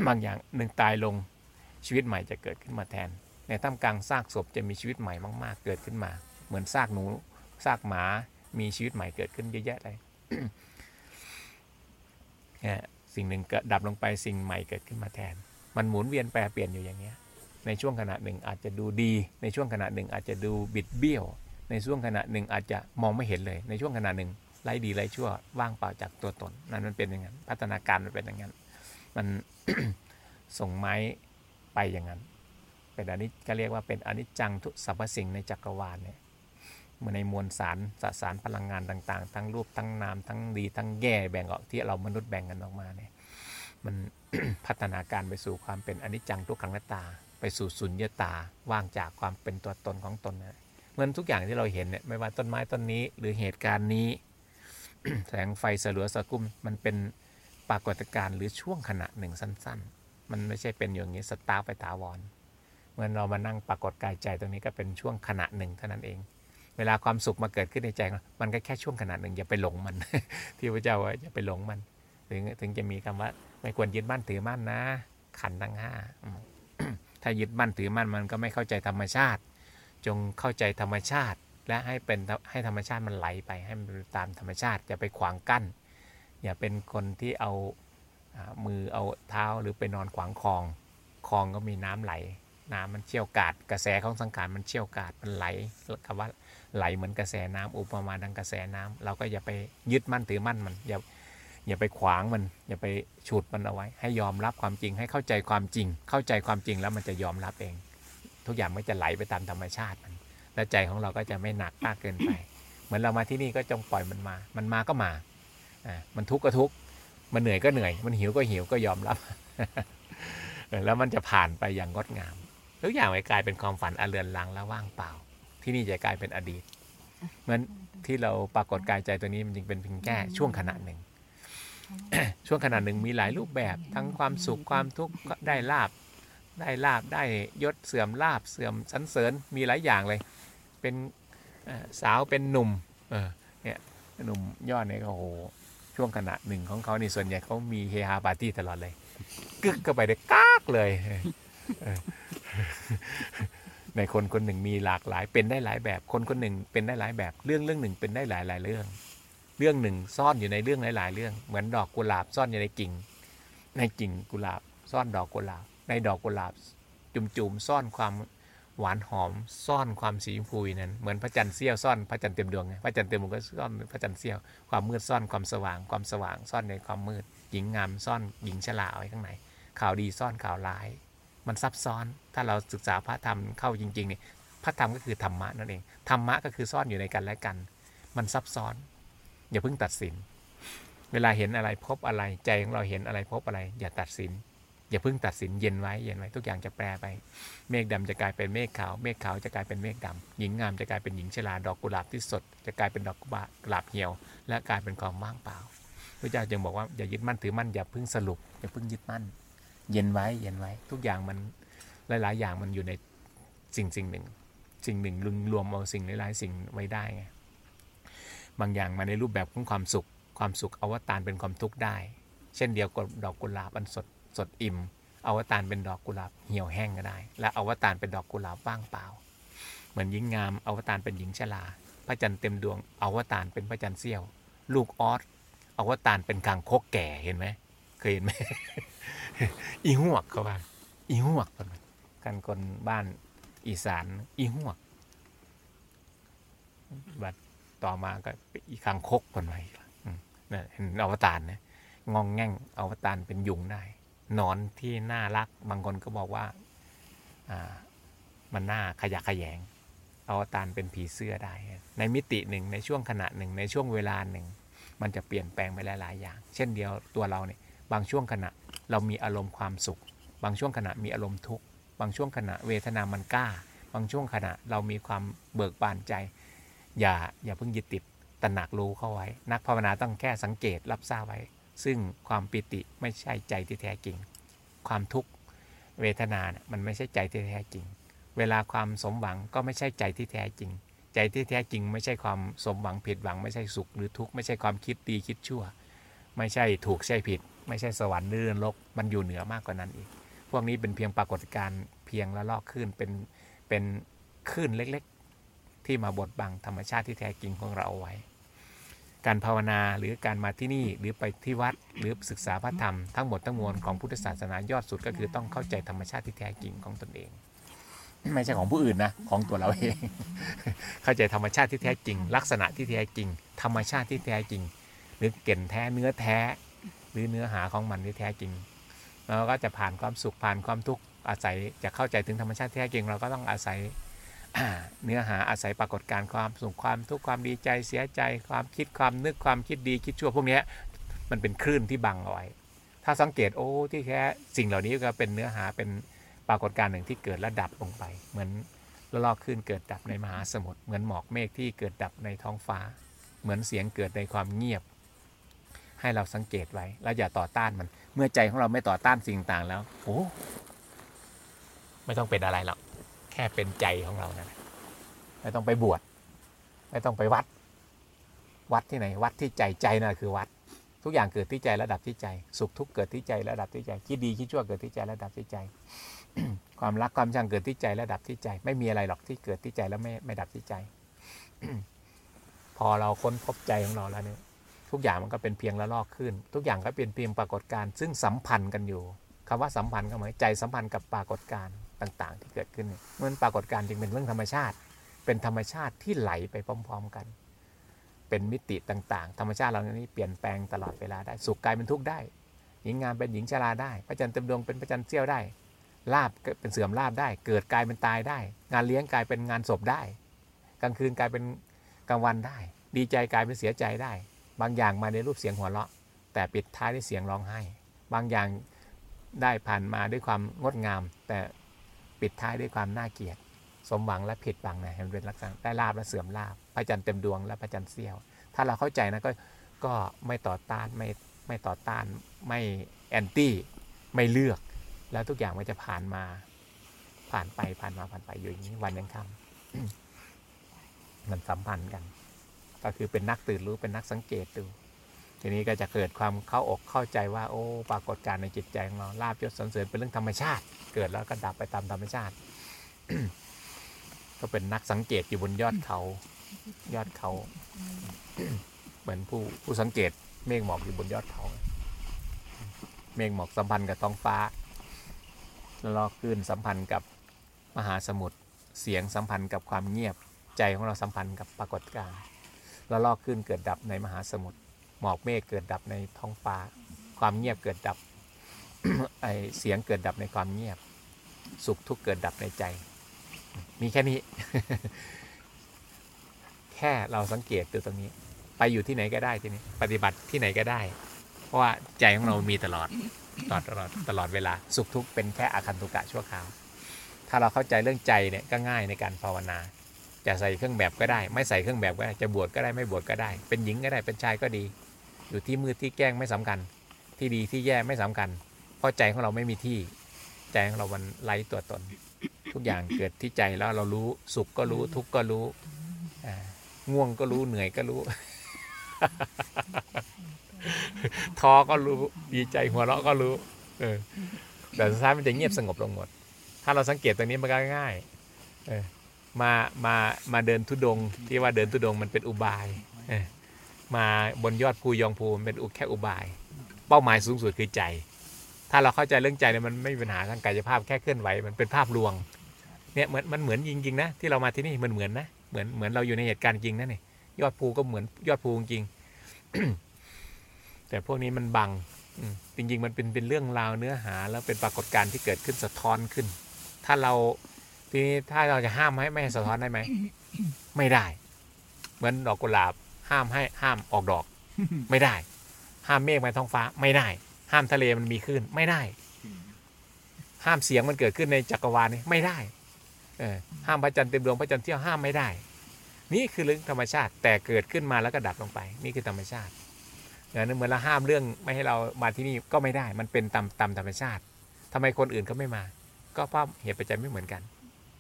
บางอย่างหนึ่งตายลงชีวิตใหม่จะเกิดขึ้นมาแทน ในท่ามกลางซากศพจะมีชีวิตใหม่มาก ๆ เกิดขึ้นมา เหมือนซากหนูซากหมามีชีวิตใหม่เกิดขึ้นเยอะแยะเลยเนี่ยสิ่งหนึ่งเกิดดับลงไปสิ่งใหม่เกิดขึ้นมาแทน มันหมุนเวียนแปรเปลี่ยนอยู่อย่างเงี้ย ในช่วงขณะหนึ่งอาจจะดูดี ในช่วงขณะหนึ่งอาจจะดูบิดเบี้ยว ในช่วงขณะหนึ่งอาจจะมองไม่เห็นเลย ในช่วงขณะหนึ่งไร้ดีไร้ชั่วว่างเปล่าจากตัวตน นั่นมันเป็นอย่างนั้น พัฒนาการมันเป็นอย่างนั้น มันส่งไม้ไปอย่างนั้น เป็นอนนี้ก็เรียกว่าเป็นอนิจจังทุกสรรพสิ่งในจักรวาลเนี่ยเมื่อในมวลสารสสารพลังงานต่างๆ ทั้งรูปทั้งนามทั้งดีทั้งแย่แบ่งออกที่เรามนุษย์แบ่งกันออกมาเนี่ยมันพัฒนาการไปสู่ความเป็นอนิจจังทุกขังนัตตา ไปสู่สุญญตาว่างจากความเป็นตัวตนของตนเนะเมือนทุกอย่างที่เราเห็นเนี่ยไม่ว่าต้นไม้ต้นนี้ หรือเหตุการณ์นี้ แสงไฟสลัวสะกุ้มมันเป็น ปรากฏการณ์หรือช่วงขณะหนึ่งสั้น ๆ มันไม่ใช่เป็นอย่างนี้สตาร์ไปถาวรเหมือนเรามานั่งปรากฏกายใจตรงนี้ก็เป็นช่วงขณะหนึ่งเท่านั้นเอง เวลาความสุขมาเกิดขึ้นในใจ มันก็แค่ช่วงขณะหนึ่งอย่าไปหลงมัน ที่พระเจ้าว่าอย่าไปหลงมัน ถึงถึงจะมีคำว่า ไม่ควรยึดมั่นถือมั่นนะ ขันทั้งห้าถ้ายึดมั่นถือมั่นมันก็ไม่เข้าใจธรรมชาติ จงเข้าใจธรรมชาติ และให้เป็นให้ธรรมชาติมันไหลไปให้มันตามธรรมชาติอย่าไปขวางกั้น อย่าเป็นคนที่เอามือเอาเท้าหรือไปนอนขวางคลองคลองก็มีน้ำไหล น้ำมันเชี่ยวกาดกระแสของสังขารมันเชี่ยวกาดมันไหลคำว่าไหลเหมือนกระแสน้ำอุปมาดังกระแสน้ำเราก็อย่าไปยึดมั่นถือมั่นมันอย่าอย่าไปขวางมันอย่าไปฉุดมันเอาไว้ ให้ยอมรับความจริงให้เข้าใจความจริง เข้าใจความจริงแล้วมันจะยอมรับเอง ทุกอย่างมันจะไหลไปตามธรรมชาติมันแล้วใจของเราก็จะไม่หนักมากเกินไป เหมือนเรามาที่นี่ก็จงปล่อยมันมา มันมาก็มา มันทุกข์ก็ทุกข์มันเหนื่อยก็เหนื่อย มันหิวก็หิวก็ยอมรับเออแล้วมันจะผ่านไปอย่างงดงามทุกอย่างจะกลายเป็นความฝันอันเลือนลางและว่างเปล่า ที่นี่จะกลายเป็นอดีตเหมือนที่เราปรากฏกายใจตัวนี้มันจึงเป็นเพียงแค่ช่วงขณะหนึ่ง ช่วงขณะหนึ่งมีหลายรูปแบบ ทั้งความสุขความทุกข์ก็ได้ลาบ ได้ลาบได้ยศเสื่อมลาบเสื่อมสันเสริญมีหลายอย่างเลย เป็นเอ่อสาวเป็นหนุ่มเออเนี่ยหนุ่มยอดเนี่ยก็โอ้โห ช่วงขณะหนึ่งของเขานี่ส่วนใหญ่เขามีเฮฮาปาร์ตี้ตลอดเลยกึกเข้าไปเลยกากเลยในคนคนหนึ่งมีหลากหลาย เป็นได้หลายแบบ คนคนหนึ่งเป็นได้หลายแบบ เรื่องเรื่องหนึ่งเป็นได้หลายหลายเรื่อง เรื่องหนึ่งซ่อนอยู่ในเรื่องหลาย ๆ เรื่อง เหมือนดอกกุหลาบซ่อนอยู่ในกิ่ง ในกิ่งกุหลาบ ซ่อนดอกกุหลาบ ในดอกกุหลาบ จุ่มๆซ่อนความ หวานหอมซ่อนความสีชมพูยนั้นเหมือนพระจันทร์เสี้ยวซ่อนพระจันทร์เต็มดวงไงพระจันทร์เต็มดวงก็ซ่อนพระจันทร์เสี้ยวความมืดซ่อนความสว่าง ความสว่างซ่อนในความมืด หญิงงามซ่อนหญิงฉลาดไว้ข้างในข่าวดีซ่อนข่าวร้าย มันซับซ้อนถ้าเราศึกษาพระธรรมเข้าจริงๆเนี่ยพระธรรมก็คือธรรมะนั่นเองธรรมะก็คือซ่อนอยู่ในกันและกัน มันซับซ้อน อย่าเพิ่งตัดสิน เวลาเห็นอะไรพบอะไรใจของเราเห็นอะไรพบอะไร อย่าตัดสิน อย่าเพิ่งตัดสินเย็นไว้เย็นไว้ ทุกอย่างจะแปรไป เมฆดำจะกลายเป็นเมฆขาว เมฆขาวจะกลายเป็นเมฆดำหญิงงามจะกลายเป็นหญิงชราดอกกุหลาบที่สด จะกลายเป็นดอกกุหลาบเหี่ยว และกลายเป็นความว่างเปล่าพระเจ้าจึงบอกว่าอย่ายึดมั่นถือมั่นอย่าเพิ่งสรุปอย่าเพิ่งยึดมั่น เย็นไว้เย็นไว้ ทุกอย่างมันหลาย ๆ อย่างมันอยู่ในสิ่งสิ่งหนึ่ง สิ่งหนึ่งรวมรวมเอาสิ่งหลายๆสิ่งไว้ได้ไงบางอย่างมาในรูปแบบของความสุข ความสุขอวตารเป็นความทุกข์ได้ เช่นเดียวกับดอกกุหลาบอันสด สดอิ่มอวตารเป็นดอกกุหลาบเหี่ยวแห้งก็ได้ และอวตารเป็นดอกกุหลาบว่างเปล่า เหมือนหญิงงามอวตารเป็นหญิงชราพระจันทร์เต็มดวงอวตารเป็นพระจันทร์เสี้ยว ลูกออสอวตารเป็นกางคกแก่เห็นไหมเคยเห็นไหมอีหวกเขาว่าอีหวกคนว่ากันคนบ้านอีสานอีหวกบัดต่อมาก็อีคางคกคนไว้นั่นเห็นอวตารนะงองแง่งอวตารเป็นยุงได้ หนอนที่น่ารัก บางคนก็บอกว่าอ่ามันน่าขยะขยงอวตารเป็นผีเสื้อได้ ในมิติหนึ่งในช่วงขณะหนึ่งในช่วงเวลาหนึ่ง มันจะเปลี่ยนแปลงไปหลาย ๆ อย่าง เช่นเดียวตัวเราเนี่ยบางช่วงขณะเรามีอารมณ์ความสุข บางช่วงขณะมีอารมณ์ทุกข์บางช่วงขณะเวทนามันกล้า บางช่วงขณะเรามีความเบิกบานใจ อย่าอย่าเพิ่งยึดติดตระหนักรู้เข้าไว้ นักภาวนาต้องแค่สังเกตรับทราบไว้ ซึ่งความปิติไม่ใช่ใจที่แท้จริง ความทุกข์เวทนาเนี่ยมันไม่ใช่ใจที่แท้จริง เวลาความสมหวังก็ไม่ใช่ใจที่แท้จริง ใจที่แท้จริง ไม่ใช่ความสมหวังผิดหวัง ไม่ใช่สุขหรือทุกข์ไม่ใช่ความคิดดีคิดชั่ว ไม่ใช่ถูกใช่ผิด ไม่ใช่สวรรค์หรือนรกมันอยู่เหนือมากกว่านั้นอีก พวกนี้เป็นเพียงปรากฏการณ์เพียงละลอกคลื่นเป็นเป็นคลื่นเล็กๆ ที่มาบดบังธรรมชาติที่แท้จริงของเราเอาไว้ การภาวนาหรือการมาที่นี่หรือไปที่วัดหรือศึกษาพระธรรมทั้งหมดทั้งมวลของพุทธศาสนายอดสุดก็คือต้องเข้าใจธรรมชาติที่แท้จริงของตนเอง ไม่ใช่ของผู้อื่นนะของตัวเราเอง เข้าใจธรรมชาติที่แท้จริง ลักษณะที่แท้จริง ธรรมชาติที่แท้จริง หรือเก่นแท้เนื้อแท้ หรือเนื้อหาของมันที่แท้จริงเราก็จะผ่านความสุขผ่านความทุกข์อาศัยจะเข้าใจถึงธรรมชาติที่แท้จริง เราก็ต้องอาศัยอ่า เนื้อหาอาศัยปรากฏการความสุขความทุกข์ความดีใจเสียใจความคิดความนึกความคิดดีคิดชั่วพวกนี้มันเป็นคลื่นที่บังเอาไว้ ถ้าสังเกตโอ้ที่แท้สิ่งเหล่านี้ก็เป็นเนื้อหาเป็นปรากฏการณ์หนึ่งที่เกิดและดับลงไป เหมือนละลอกคลื่นเกิดดับในมหาสมุทรเหมือนหมอกเมฆที่เกิดดับในท้องฟ้า เหมือนเสียงเกิดในความเงียบ ให้เราสังเกตไว้แล้วอย่าต่อต้านมัน เมื่อใจของเราไม่ต่อต้านสิ่งต่างแล้วโอ้ไม่ต้องเป็นอะไรหรอก แค่เป็นใจของเรานะไม่ต้องไปบวชไม่ต้องไปวัด วัดที่ไหน วัดที่ใจใจนั่นคือวัด ทุกอย่างเกิดที่ใจระดับที่ใจ สุขทุกข์เกิดที่ใจระดับที่ใจคิดดีคิดชั่วเกิดที่ใจระดับที่ใจ ความรักความชังเกิดที่ใจและดับที่ใจ ไม่มีอะไรหรอกที่เกิดที่ใจแล้วไม่ไม่ดับที่ใจ พอเราค้นพบใจของเราแล้วเนี่ยทุกอย่างมันก็เป็นเพียงละลอกขึ้น ทุกอย่างก็เป็นเพียงปรากฏการณ์ซึ่งสัมพันธ์กันอยู่คำว่าสัมพันธ์ก็หมายใจสัมพันธ์กับปรากฏการณ์ ต่างๆ ที่เกิดขึ้นเนี่ยเมื่อปรากฏการณ์จึงเป็นเรื่องธรรมชาติ เป็นธรรมชาติที่ไหลไปพร้อม ๆกัน เป็นมิติต่างๆ ธรรมชาติเรานี้เปลี่ยนแปลงตลอดเวลาได้สุขกลายเป็นทุกข์ได้ หญิงงามเป็นหญิงชราได้พระจันทร์เต็มดวงเป็นพระจันทร์เสี้ยวได้ลาบเป็นเสื่อมลาบได้ เกิดกลายเป็นตายได้ งานเลี้ยงกลายเป็นงานศพได้ กลางคืนกลายเป็นกลางวันได้ ดีใจกลายเป็นเสียใจได้ บางอย่างมาในรูปเสียงหัวเราะ แต่ปิดท้ายด้วยเสียงร้องไห้ บางอย่างได้ผ่านมาด้วยความงดงาม แต่ ปิดท้ายด้วยความน่าเกลียด สมหวังและผิดหวังนะมันเป็นลักษณะได้ลาบและเสื่อมลาบพระจันทร์เต็มดวงและพระจันทร์เสี้ยว ถ้าเราเข้าใจนะก็ก็ไม่ต่อต้านไม่ไม่ต่อต้านไม่แอนตี้ไม่เลือก แล้วทุกอย่างมันจะผ่านมาผ่านไปผ่านมาผ่านไปอยู่อย่างนี้วันยังค่ำมันสัมพันธ์กัน ก็คือเป็นนักตื่นรู้เป็นนักสังเกตดู ทีนี้ก็จะเกิดความเข้าอกเข้าใจว่าโอ้ปรากฏการณ์ในจิตใจของเราลาบยศสรรเสริญเป็นเรื่องธรรมชาติ เกิดแล้วก็ดับไปตามธรรมชาติ ก็เป็นนักสังเกตอยู่บนยอดเขา ยอดเขา เหมือนผู้ผู้สังเกตเมฆหมอกอยู่บนยอดเขา เมฆหมอกสัมพันธ์กับท้องฟ้า แล้วก็คลื่นสัมพันธ์กับมหาสมุทรเสียงสัมพันธ์กับความเงียบใจของเราสัมพันธ์กับปรากฏการณ์แล้วลอกขึ้นเกิดดับในมหาสมุทร หมอกเมฆเกิดดับในท้องฟ้า ความเงียบเกิดดับไอเสียงเกิดดับในความเงียบ สุขทุกข์เกิดดับในใจ มีแค่นี้ แค่เราสังเกตดูตรงนี้ ไปอยู่ที่ไหนก็ได้ทีนี้ ปฏิบัติที่ไหนก็ได้ เพราะว่าใจของเรามีตลอดตลอดตลอดตลอดเวลา สุขทุกข์เป็นแค่อาคันตุกะชั่วคราว ถ้าเราเข้าใจเรื่องใจเนี่ยก็ง่ายในการภาวนา จะใส่เครื่องแบบก็ได้ ไม่ใส่เครื่องแบบก็ได้ จะบวชก็ได้ไม่บวชก็ได้ เป็นหญิงก็ได้เป็นชายก็ดี อยู่ที่มืดที่แกล้งไม่สำคัญ ที่ดีที่แย่ไม่สำคัญ เพราะใจของเราไม่มีที่ ใจของเรามันไร้ตัวตน ทุกอย่างเกิดที่ใจแล้วเรารู้สุขก็รู้ทุกข์ก็รู้ง่วงก็รู้เหนื่อยก็รู้ท้อก็รู้ดีใจหัวเราะก็รู้ เออแต่สุดท้ายมันจะเงียบสงบลงหมด ถ้าเราสังเกตตรงนี้มันก็ง่าย เออมามามาเดินทุดงที่ว่าเดินทุดงมันเป็นอุบาย เออ มาบนยอดภูยองภูมันเป็นอุแค่อุบาย เป้าหมายสูงสุดคือใจ ถ้าเราเข้าใจเรื่องใจเนี่ยมันไม่มีปัญหาทางกายภาพแค่เคลื่อนไหวมันเป็นภาพลวงเนี่ยเหมือนมันเหมือนจริงๆนะที่เรามาที่นี่มันเหมือนนะเหมือนเหมือนเราอยู่ในเหตุการณ์จริงนะนี่ยอดภูก็เหมือนยอดภูจริงแต่พวกนี้มันบังจริงๆ มันเป็นเป็นเรื่องราวเนื้อหาแล้วเป็นปรากฏการณ์ที่เกิดขึ้นสะท้อนขึ้น ถ้าเราทีนี้ถ้าเราจะห้ามให้ไม่ให้สะท้อนได้ไหม ไม่ได้ เหมือนดอกกุหลาบ ห้ามให้ห้ามออกดอก ไม่ได้ ห้ามเมฆมาท้องฟ้าไม่ได้ ห้ามทะเลมันมีคลื่นไม่ได้ ห้ามเสียงมันเกิดขึ้นในจักรวาลนี้ไม่ได้เออห้ามพระจันทร์เต็มดวงพระจันทร์เที่ยวห้ามไม่ได้ นี่คือเรื่องธรรมชาติแต่เกิดขึ้นมาแล้วก็ดับลงไป นี่คือธรรมชาติอย่างนั้นเหมือนเราห้ามเรื่องไม่ให้เรามาที่นี่ก็ไม่ได้ มันเป็นตามตามธรรมชาติทำไมคนอื่นเขาไม่มา ก็เพราะเหตุปัจจัยไม่เหมือนกัน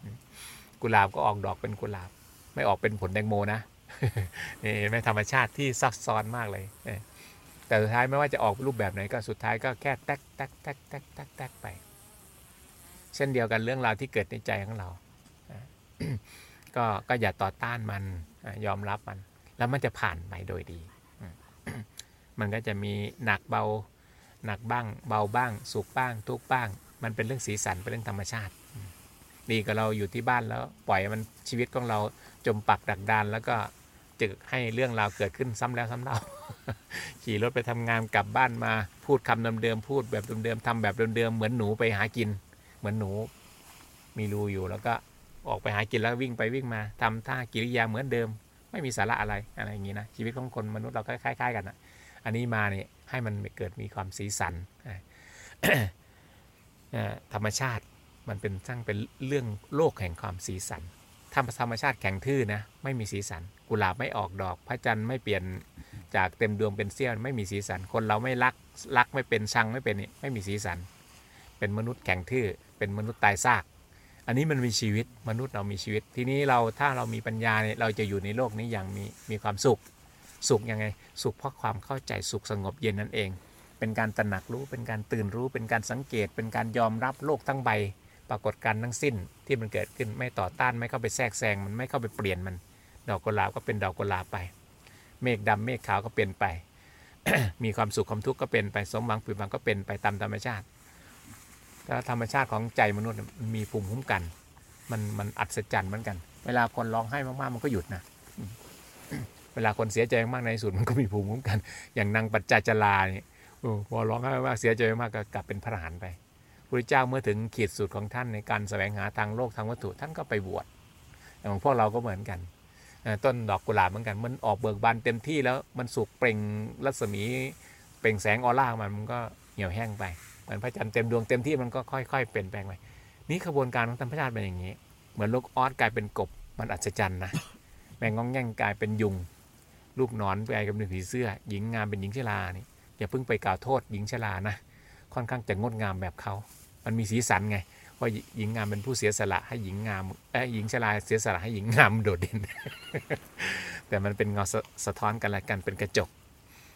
อืมกุหลาบก็ออกดอกเป็นกุหลาบ ไม่ออกเป็นผลแตงโมนะ นี่เห็นไหมธรรมชาติที่ซับซ้อนมากเลยแต่สุดท้ายไม่ว่าจะออกรูปแบบไหนก็สุดท้ายก็แค่แตกแตกแตกแตกแตกแตกไป เช่นเดียวกันเรื่องราวที่เกิดในใจของเรา ก็ก็อย่าต่อต้านมันยอมรับมัน แล้วมันจะผ่านไปโดยดี มันก็จะมีหนักเบาหนักบ้าง เบาบ้าง สุขบ้างทุกบ้าง มันเป็นเรื่องสีสันเป็นเรื่องธรรมชาติดีกับเราอยู่ที่บ้านแล้ว ปล่อยมันชีวิตของเราจมปักดักดานแล้วก็ จึกให้เรื่องราวเกิดขึ้นซ้ำแล้วซ้ำเล่าขี่รถไปทำงานกลับบ้านมาพูดคำเดิมๆพูดแบบเดิมๆทำแบบเดิมๆเหมือนหนูไปหากิน เหมือนหนูมีรูอยู่แล้วก็ออกไปหากินแล้ววิ่งไปวิ่งมาทำท่ากิริยาเหมือนเดิม ไม่มีสาระอะไรอะไรอย่างนี้นะชีวิตของคนมนุษย์เราก็คล้ายๆกันนะอันนี้มาเนี่ยให้มันเกิดมีความสีสันธรรมชาติมันเป็นสร้างเป็นเรื่องโลกแห่งความสีสัน ถ้าธรรมชาติแข็งทื่อนะไม่มีสีสัน กุหลาบไม่ออกดอก พระจันทร์ไม่เปลี่ยนจากเต็มดวงเป็นเสี้ยวไม่มีสีสัน คนเราไม่รักรักไม่เป็นชังไม่เป็นนี่ไม่มีสีสัน เป็นมนุษย์แข็งทื่อ เป็นมนุษย์ตายซาก อันนี้มันมีชีวิตมนุษย์เรามีชีวิต ทีนี้เราถ้าเรามีปัญญาเนี่ยเราจะอยู่ในโลกนี้อย่างมีมีความสุข สุขยังไง สุขเพราะความเข้าใจสุขสงบเย็นนั่นเอง เป็นการตระหนักรู้เป็นการตื่นรู้ เป็นการสังเกต เป็นการยอมรับโลกทั้งใบ ปรากฏการณ์ทั้งสิ้นที่มันเกิดขึ้นไม่ต่อต้านไม่เข้าไปแทรกแซงมันไม่เข้าไปเปลี่ยนมัน ดอกกุหลาบก็เป็นดอกกุหลาบไป เมฆดำเมฆขาวก็เป็นไป มีความสุขความทุกข์ก็เป็นไปสมหวังผิดหวังก็เป็นไปตามธรรมชาติแล้วธรรมชาติของใจมนุษย์มีภูมิคุ้มกัน มันมันอัศจรรย์เหมือนกัน เวลาคนร้องไห้มากๆมันก็หยุดนะเวลาคนเสียใจมากในที่สุดมันก็มีภูมิคุ้มกัน อย่างนางปัจจาจลาเนี่ยพอร้องไห้มากเสียใจมากก็กลับเป็นพระหันไป พระเจ้าเมื่อถึงขีดสุดของท่านในการแสวงหาทางโลกทางวัตถุท่านก็ไปบวชอย่างพวกเราก็เหมือนกัน ต้นดอกกุหลาบเหมือนกัน มันออกเบิกบานเต็มที่แล้วมันสุกเปล่งรัศมีเปล่งแสงออร่ามันมันก็เหี่ยวแห้งไปเหมือนพระจันทร์เต็มดวงเต็มที่มันก็ค่อย ๆ เปลี่ยนแปลงไปนี่ขบวนการของธรรมชาติเป็นอย่างนี้ เหมือนลูกออสกลายเป็นกบมันอัศจรรย์นะแมงงองแง่งกลายเป็นยุงลูกนอนกลายเป็นผีเสื้อ หญิงงามเป็นหญิงชรานี่อย่าเพิ่งไปกล่าวโทษหญิงชรานะค่อนข้างจะงดงามแบบเขา มันมีสีสันไงว่าหญิงงามเป็นผู้เสียสละให้หญิงงามเอ้หญิงชราเสียสละให้หญิงงามโดดเด่น แต่มันเป็นเงาสะสะท้อนกันละกันเป็นกระจก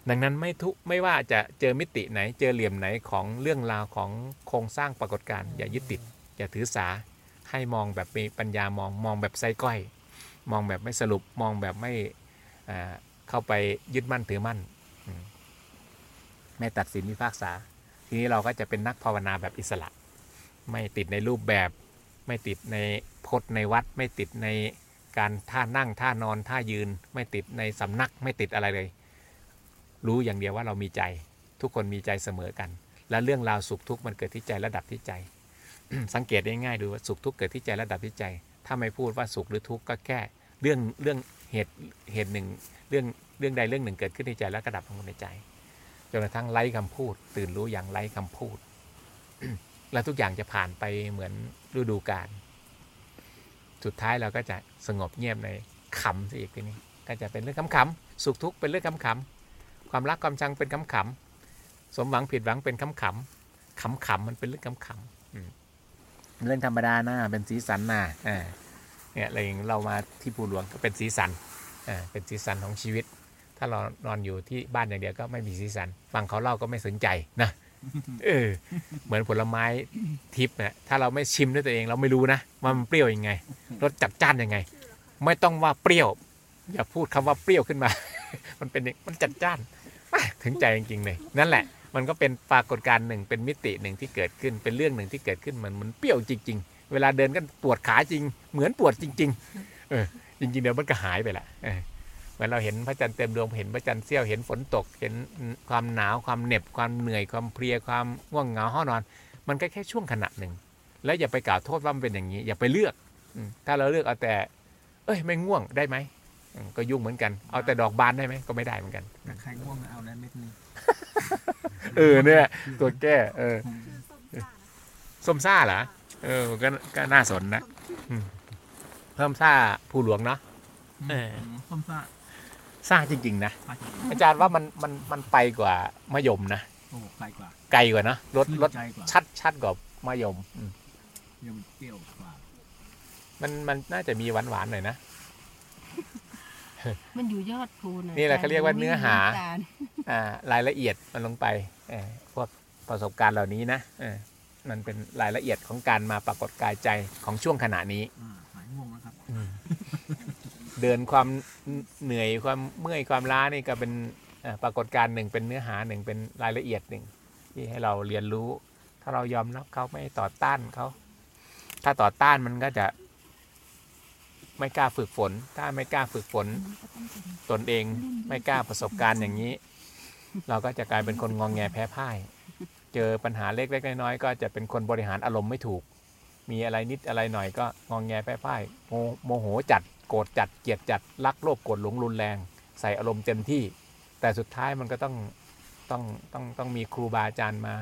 ดังนั้นไม่ทุไม่ว่าจะเจอมิติไหนเจอเหลี่ยมไหนของเรื่องราวของโครงสร้างปรากฏการณ์อย่ายึดติด อย่าถือสาให้มองแบบมีปัญญามองมองแบบไส้ก้อย มองแบบไม่สรุปมองแบบไม่เข้าไปยึดมั่นถือมั่นอืมไม่ตัดสินพิพากษา ทีนี้เราก็จะเป็นนักภาวนาแบบอิสระ ไม่ติดในรูปแบบ ไม่ติดในพจน์ในวัด ไม่ติดในการท่านั่งท่านอนท่ายืน ไม่ติดในสำนักไม่ติดอะไรเลย รู้อย่างเดียวว่าเรามีใจ ทุกคนมีใจเสมอกัน และเรื่องราวสุขทุกข์มันเกิดที่ใจระดับที่ใจ สังเกตได้ง่ายดูว่าสุขทุกข์เกิดที่ใจระดับที่ใจ ถ้าไม่พูดว่าสุขหรือทุกข์ก็แค่เรื่องเรื่องเหตุเหตุหนึ่ง เรื่องเรื่องใดเรื่องหนึ่งเกิดขึ้นในใจแล้วก็ดับลงในใจ จนกระทั่งไร้คำพูด ตื่นรู้อย่างไร้คำพูด แล้วทุกอย่างจะผ่านไปเหมือนฤดูกาลสุดท้ายเราก็จะสงบเงียบในขำซะอีกทีนี้ก็จะเป็นเรื่องขำๆสุขทุกข์เป็นเรื่องขำๆความรักความชังเป็นขำๆสมหวังผิดหวังเป็นขำๆขำๆมันเป็นเรื่องขำๆเรื่องธรรมดานะเป็นสีสันนะอ่าเนี่ยอะไรอย่างเรามาที่ภูหลวงก็เป็นสีสันเป็นสีสันของชีวิต ถ้าเรานอนอยู่ที่บ้านอย่างเดียวก็ไม่มีสีสัน ฟังเขาเล่าก็ไม่สนใจนะเออเหมือนผลไม้ทิพย์นะถ้าเราไม่ชิมด้วยตัวเองเราไม่รู้นะว่ามันเปรี้ยวยังไงรสจัดจ้านยังไง ไม่ต้องว่าเปรี้ยว อย่าพูดคำว่าเปรี้ยวขึ้นมา มันเป็นมันจัดจ้านอะถึงใจจริงๆเลยนั่นแหละ มันก็เป็นปรากฏการณ์หนึ่งเป็นมิติหนึ่งที่เกิดขึ้นเป็นเรื่องหนึ่งที่เกิดขึ้นมันมันเปรี้ยวจริง ๆ เวลาเดินก็ปวดขาจริง เหมือนปวดจริง ๆ เออจริงๆเดี๋ยวมันก็หายไปละ เออเหมือนเราเห็นพระจันทร์เต็มดวงเห็นพระจันทร์เสี้ยวเห็นฝนตก เห็นความหนาวความเหน็บความเหนื่อยความเพลียความง่วงเหงาห้อนอน มันก็แค่ช่วงขณะหนึ่ง แล้วอย่าไปกล่าวโทษว่ามันเป็นอย่างนี้ อย่าไปเลือกอืมถ้าเราเลือกเอาแต่ เอ้ยไม่ง่วงได้ไหมอืมก็ยุ่งเหมือนกัน เอาแต่ดอกบานได้ไหมก็ไม่ได้เหมือนกันถ้าใครง่วงเอาแล้วเม็ดนึงเออเนี่ยตัวแก้เออส้มซ่าเหรอเออก็ก็น่าสนนะอืมเพิ่มซ่าผู้หลวงเนาะเออส้มซ่า ซ่าจริง ๆ นะปลาจิ๋วอาจารย์ว่ามันมันมันไปกว่ามะยมนะโอ้ไกลกว่าไกลกว่านะรสรสใจกว่าชัดชัดกว่ามะยมอืมยังเปรี้ยวกว่า มันมันน่าจะมีหวานหวานๆหน่อยนะ มันอยู่ยอดภูนะนี่แหละเขาเรียกว่าเนื้อหาจรย์อ่ารายละเอียดมันลงไปเออพวกประสบการณ์เหล่านี้นะเออมันเป็นรายละเอียดของการมาปรากฏกายใจของช่วงขณะนี้ อ่าหายง่วงแล้วครับ เดินความเหนื่อยความเมื่อยความล้านี่ก็เป็นปรากฏการณ์หนึ่งเป็นเนื้อหาหนึ่งเป็นรายละเอียดหนึ่งที่ให้เราเรียนรู้ ถ้าเรายอมรับเขาไม่ต่อต้านเขาถ้าต่อต้านมันก็จะ ไม่กล้าฝึกฝน ถ้าไม่กล้าฝึกฝน ตนเองไม่กล้าประสบการณ์อย่างนี้ เราก็จะกลายเป็นคนงองแงแพ้พ่าย เจอปัญหาเล็กๆน้อยๆก็จะเป็นคนบริหารอารมณ์ไม่ถูก มีอะไรนิดอะไรหน่อยก็งองแงแพ้พ่ายโมโหจัด โกรธจัดเกลียดจัดรักโลภโกรธหลงรุนแรง ใส่อารมณ์เต็มที่ แต่สุดท้ายมันก็ต้องต้องต้องต้องมีครูบาอาจารย์มา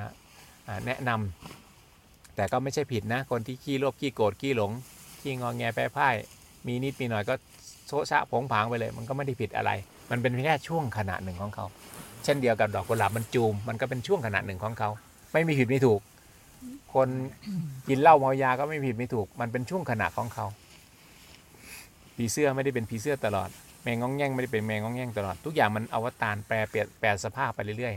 แนะนำแต่ก็ไม่ใช่ผิดนะ คนที่ขี้โลภขี้โกรธขี้หลงขี้งองแงแพ้พ่าย มีนิดมีหน่อยก็โซชะผงผางไปเลย มันก็ไม่ได้ผิดอะไร มันเป็นแค่ช่วงขณะหนึ่งของเขา เช่นเดียวกับดอกกุหลาบมันจูม มันก็เป็นช่วงขณะหนึ่งของเขา ไม่มีผิดไม่ถูก คนกินเหล้าเมายาก็ไม่ผิดไม่ถูก มันเป็นช่วงขณะของเขา ผีเสื้อไม่ได้เป็นผีเสื้อตลอด แมงงองแง่งไม่ได้เป็นแมงงองแง่งตลอด ทุกอย่างมันอวตารแปรเปลี่ยนแปลสภาพไปเรื่อย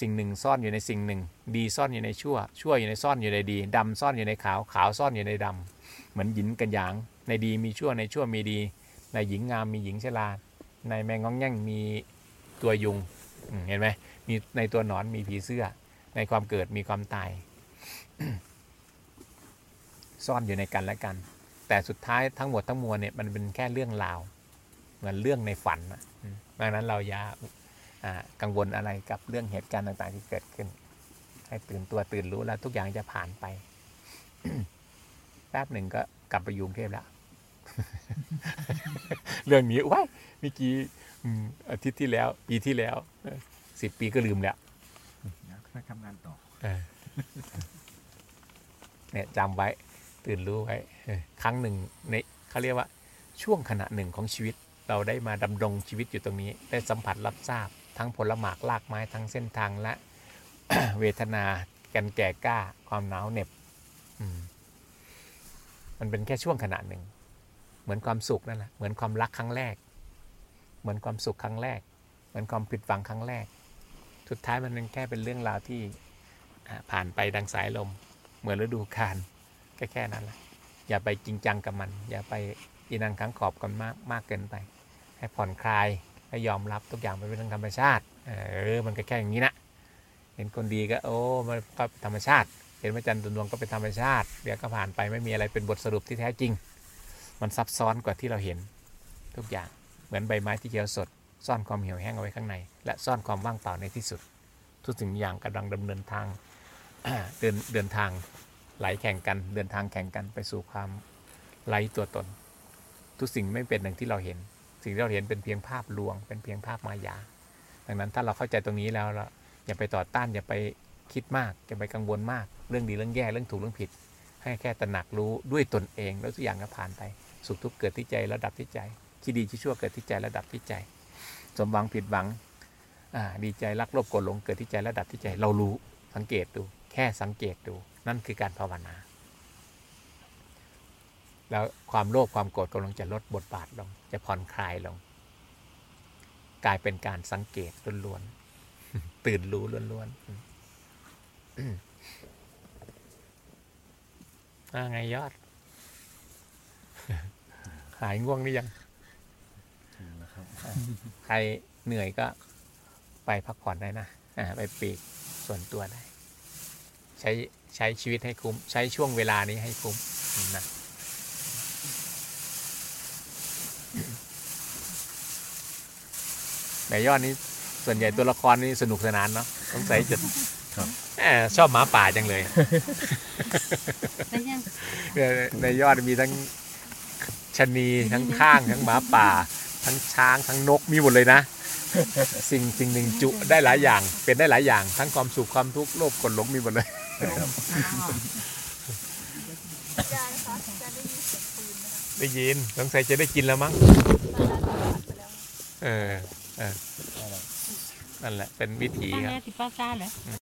สิ่งหนึ่งซ่อนอยู่ในสิ่งหนึ่ง ดีซ่อนอยู่ในชั่ว ชั่วอยู่ในซ่อนอยู่ในดีดำซ่อนอยู่ในขาว ขาวซ่อนอยู่ในดำเหมือนหยินกับหยาง ในดีมีชั่ว ในชั่วมีดี ในหญิงงามมีหญิงชรา ในแมงง้องแง่งมีตัวยุง เห็นไหมมีในตัวหนอนมีผีเสื้อ ในความเกิดมีความตาย ซ่อนอยู่ในกันและกัน แต่สุดท้ายทั้งหมดทั้งมวลเนี่ยมันเป็นแค่เรื่องราวเหมือนเรื่องในฝันนะอืมดังนั้นเราอย่าอ่ากังวลอะไรกับเรื่องเหตุการณ์ต่างๆที่เกิดขึ้น ให้ตื่นตัวตื่นรู้แล้วทุกอย่างจะผ่านไปแป๊บหนึ่งก็กลับไปอยกรุงเทพแล้ว เรื่องนี้ว้ายเมื่อกี้อืมอาทิตย์ที่แล้ว ปีที่แล้วสิบปีก็ลืมแล้วเดี๋ยวค่อยทำงานต่อเออเนี่ยจำไว้ ตื่นรู้ไว้ครั้งหนึ่งในเขาเรียกว่าช่วงขณะหนึ่งของชีวิต เราได้มาดำรงชีวิตอยู่ตรงนี้ ได้สัมผัสรับทราบ ทั้งผลหมากลากไม้ทั้งเส้นทางและเวทนากันแก่กล้าความหนาวเหน็บมันเป็นแค่ช่วงขณะหนึ่ง เหมือนความสุขนั่นแหละเหมือนความรักครั้งแรก เหมือนความสุขครั้งแรก เหมือนความผิดหวังครั้งแรก สุดท้ายมันเป็นแค่เป็นเรื่องราวที่ผ่านไปดังสายลม เหมือนฤดูกาล แค่แค่นั้นแหละอย่าไปจริงจังกับมัน อย่าไปอีนังครั้งขอบกันมากมากเกินไป ให้ผ่อนคลายให้ยอมรับทุกอย่างเป็นเรื่องธรรมชาติเออมันก็แค่อย่างนี้นะเห็นคนดีก็โอ้มันก็ธรรมชาติ เห็นพระจันทร์ตัวดวงก็เป็นธรรมชาติเดี๋ยวก็ผ่านไปไม่มีอะไรเป็นบทสรุปที่แท้จริง มันซับซ้อนกว่าที่เราเห็นทุกอย่างเหมือนใบไม้ที่เขียวสด ซ่อนความเหี่ยวแห้งเอาไว้ข้างใน และซ่อนความว่างเปล่าในที่สุด ทุกสิ่งอย่างกำลังดำเนินทางเดินเดินทาง ไหลแข่งกันเดินทางแข่งกันไปสู่ความไร้ตัวตน ทุกสิ่งไม่เป็นอย่างที่เราเห็น สิ่งที่เราเห็นเป็นเพียงภาพลวง เป็นเพียงภาพมายา ดังนั้นถ้าเราเข้าใจตรงนี้แล้วเราอย่าไปต่อต้านอย่าไปคิดมากอย่าไปกังวลมาก เรื่องดีเรื่องแย่เรื่องถูกเรื่องผิด ให้แค่ตระหนักรู้ด้วยตนเอง แล้วทุกอย่างก็ผ่านไป สุขทุกข์เกิดที่ใจแล้วดับที่ใจที่ดีที่ชั่วเกิดที่ใจแล้วดับที่ใจ สมหวังผิดหวังดีใจรักโลภโกรธหลงเกิดที่ใจแล้วดับที่ใจเรารู้สังเกตดู แค่สังเกตดู นั่นคือการภาวนา แล้วความโลภความโกรธกำลังจะลดบทบาทลง จะผ่อนคลายลง กลายเป็นการสังเกตล้วนๆ ตื่นรู้ล้วนๆอืมอ่าไงยอด หายง่วงหรือยังถึงนะครับใครเหนื่อยก็ไปพักผ่อนได้นะอ่าไปปลีกส่วนตัวได้ ใช้ ใช้ชีวิตให้คุ้ม ใช้ช่วงเวลานี้ให้คุ้มนะในยอดนี้ส่วนใหญ่ตัวละครนี่สนุกสนานเนาะสงสัยจะครับแหมชอบหมาป่าจังเลยแล้วยังเนี่ยในยอดมีทั้งชะนีทั้งข้างทั้งหมาป่า ทั้งช้างทั้งนกมีหมดเลยนะ สิ่งสิ่งหนึ่งจุได้หลายอย่าง เป็นได้หลายอย่าง ทั้งความสุขความทุกข์โลภกดหลงมีหมดเลย ได้ยินสงสัยจะได้กินแล้วมั้งเออเออนั่นแหละเป็นวิถีป้าครับ แม่ติป้าซ่าเหรอ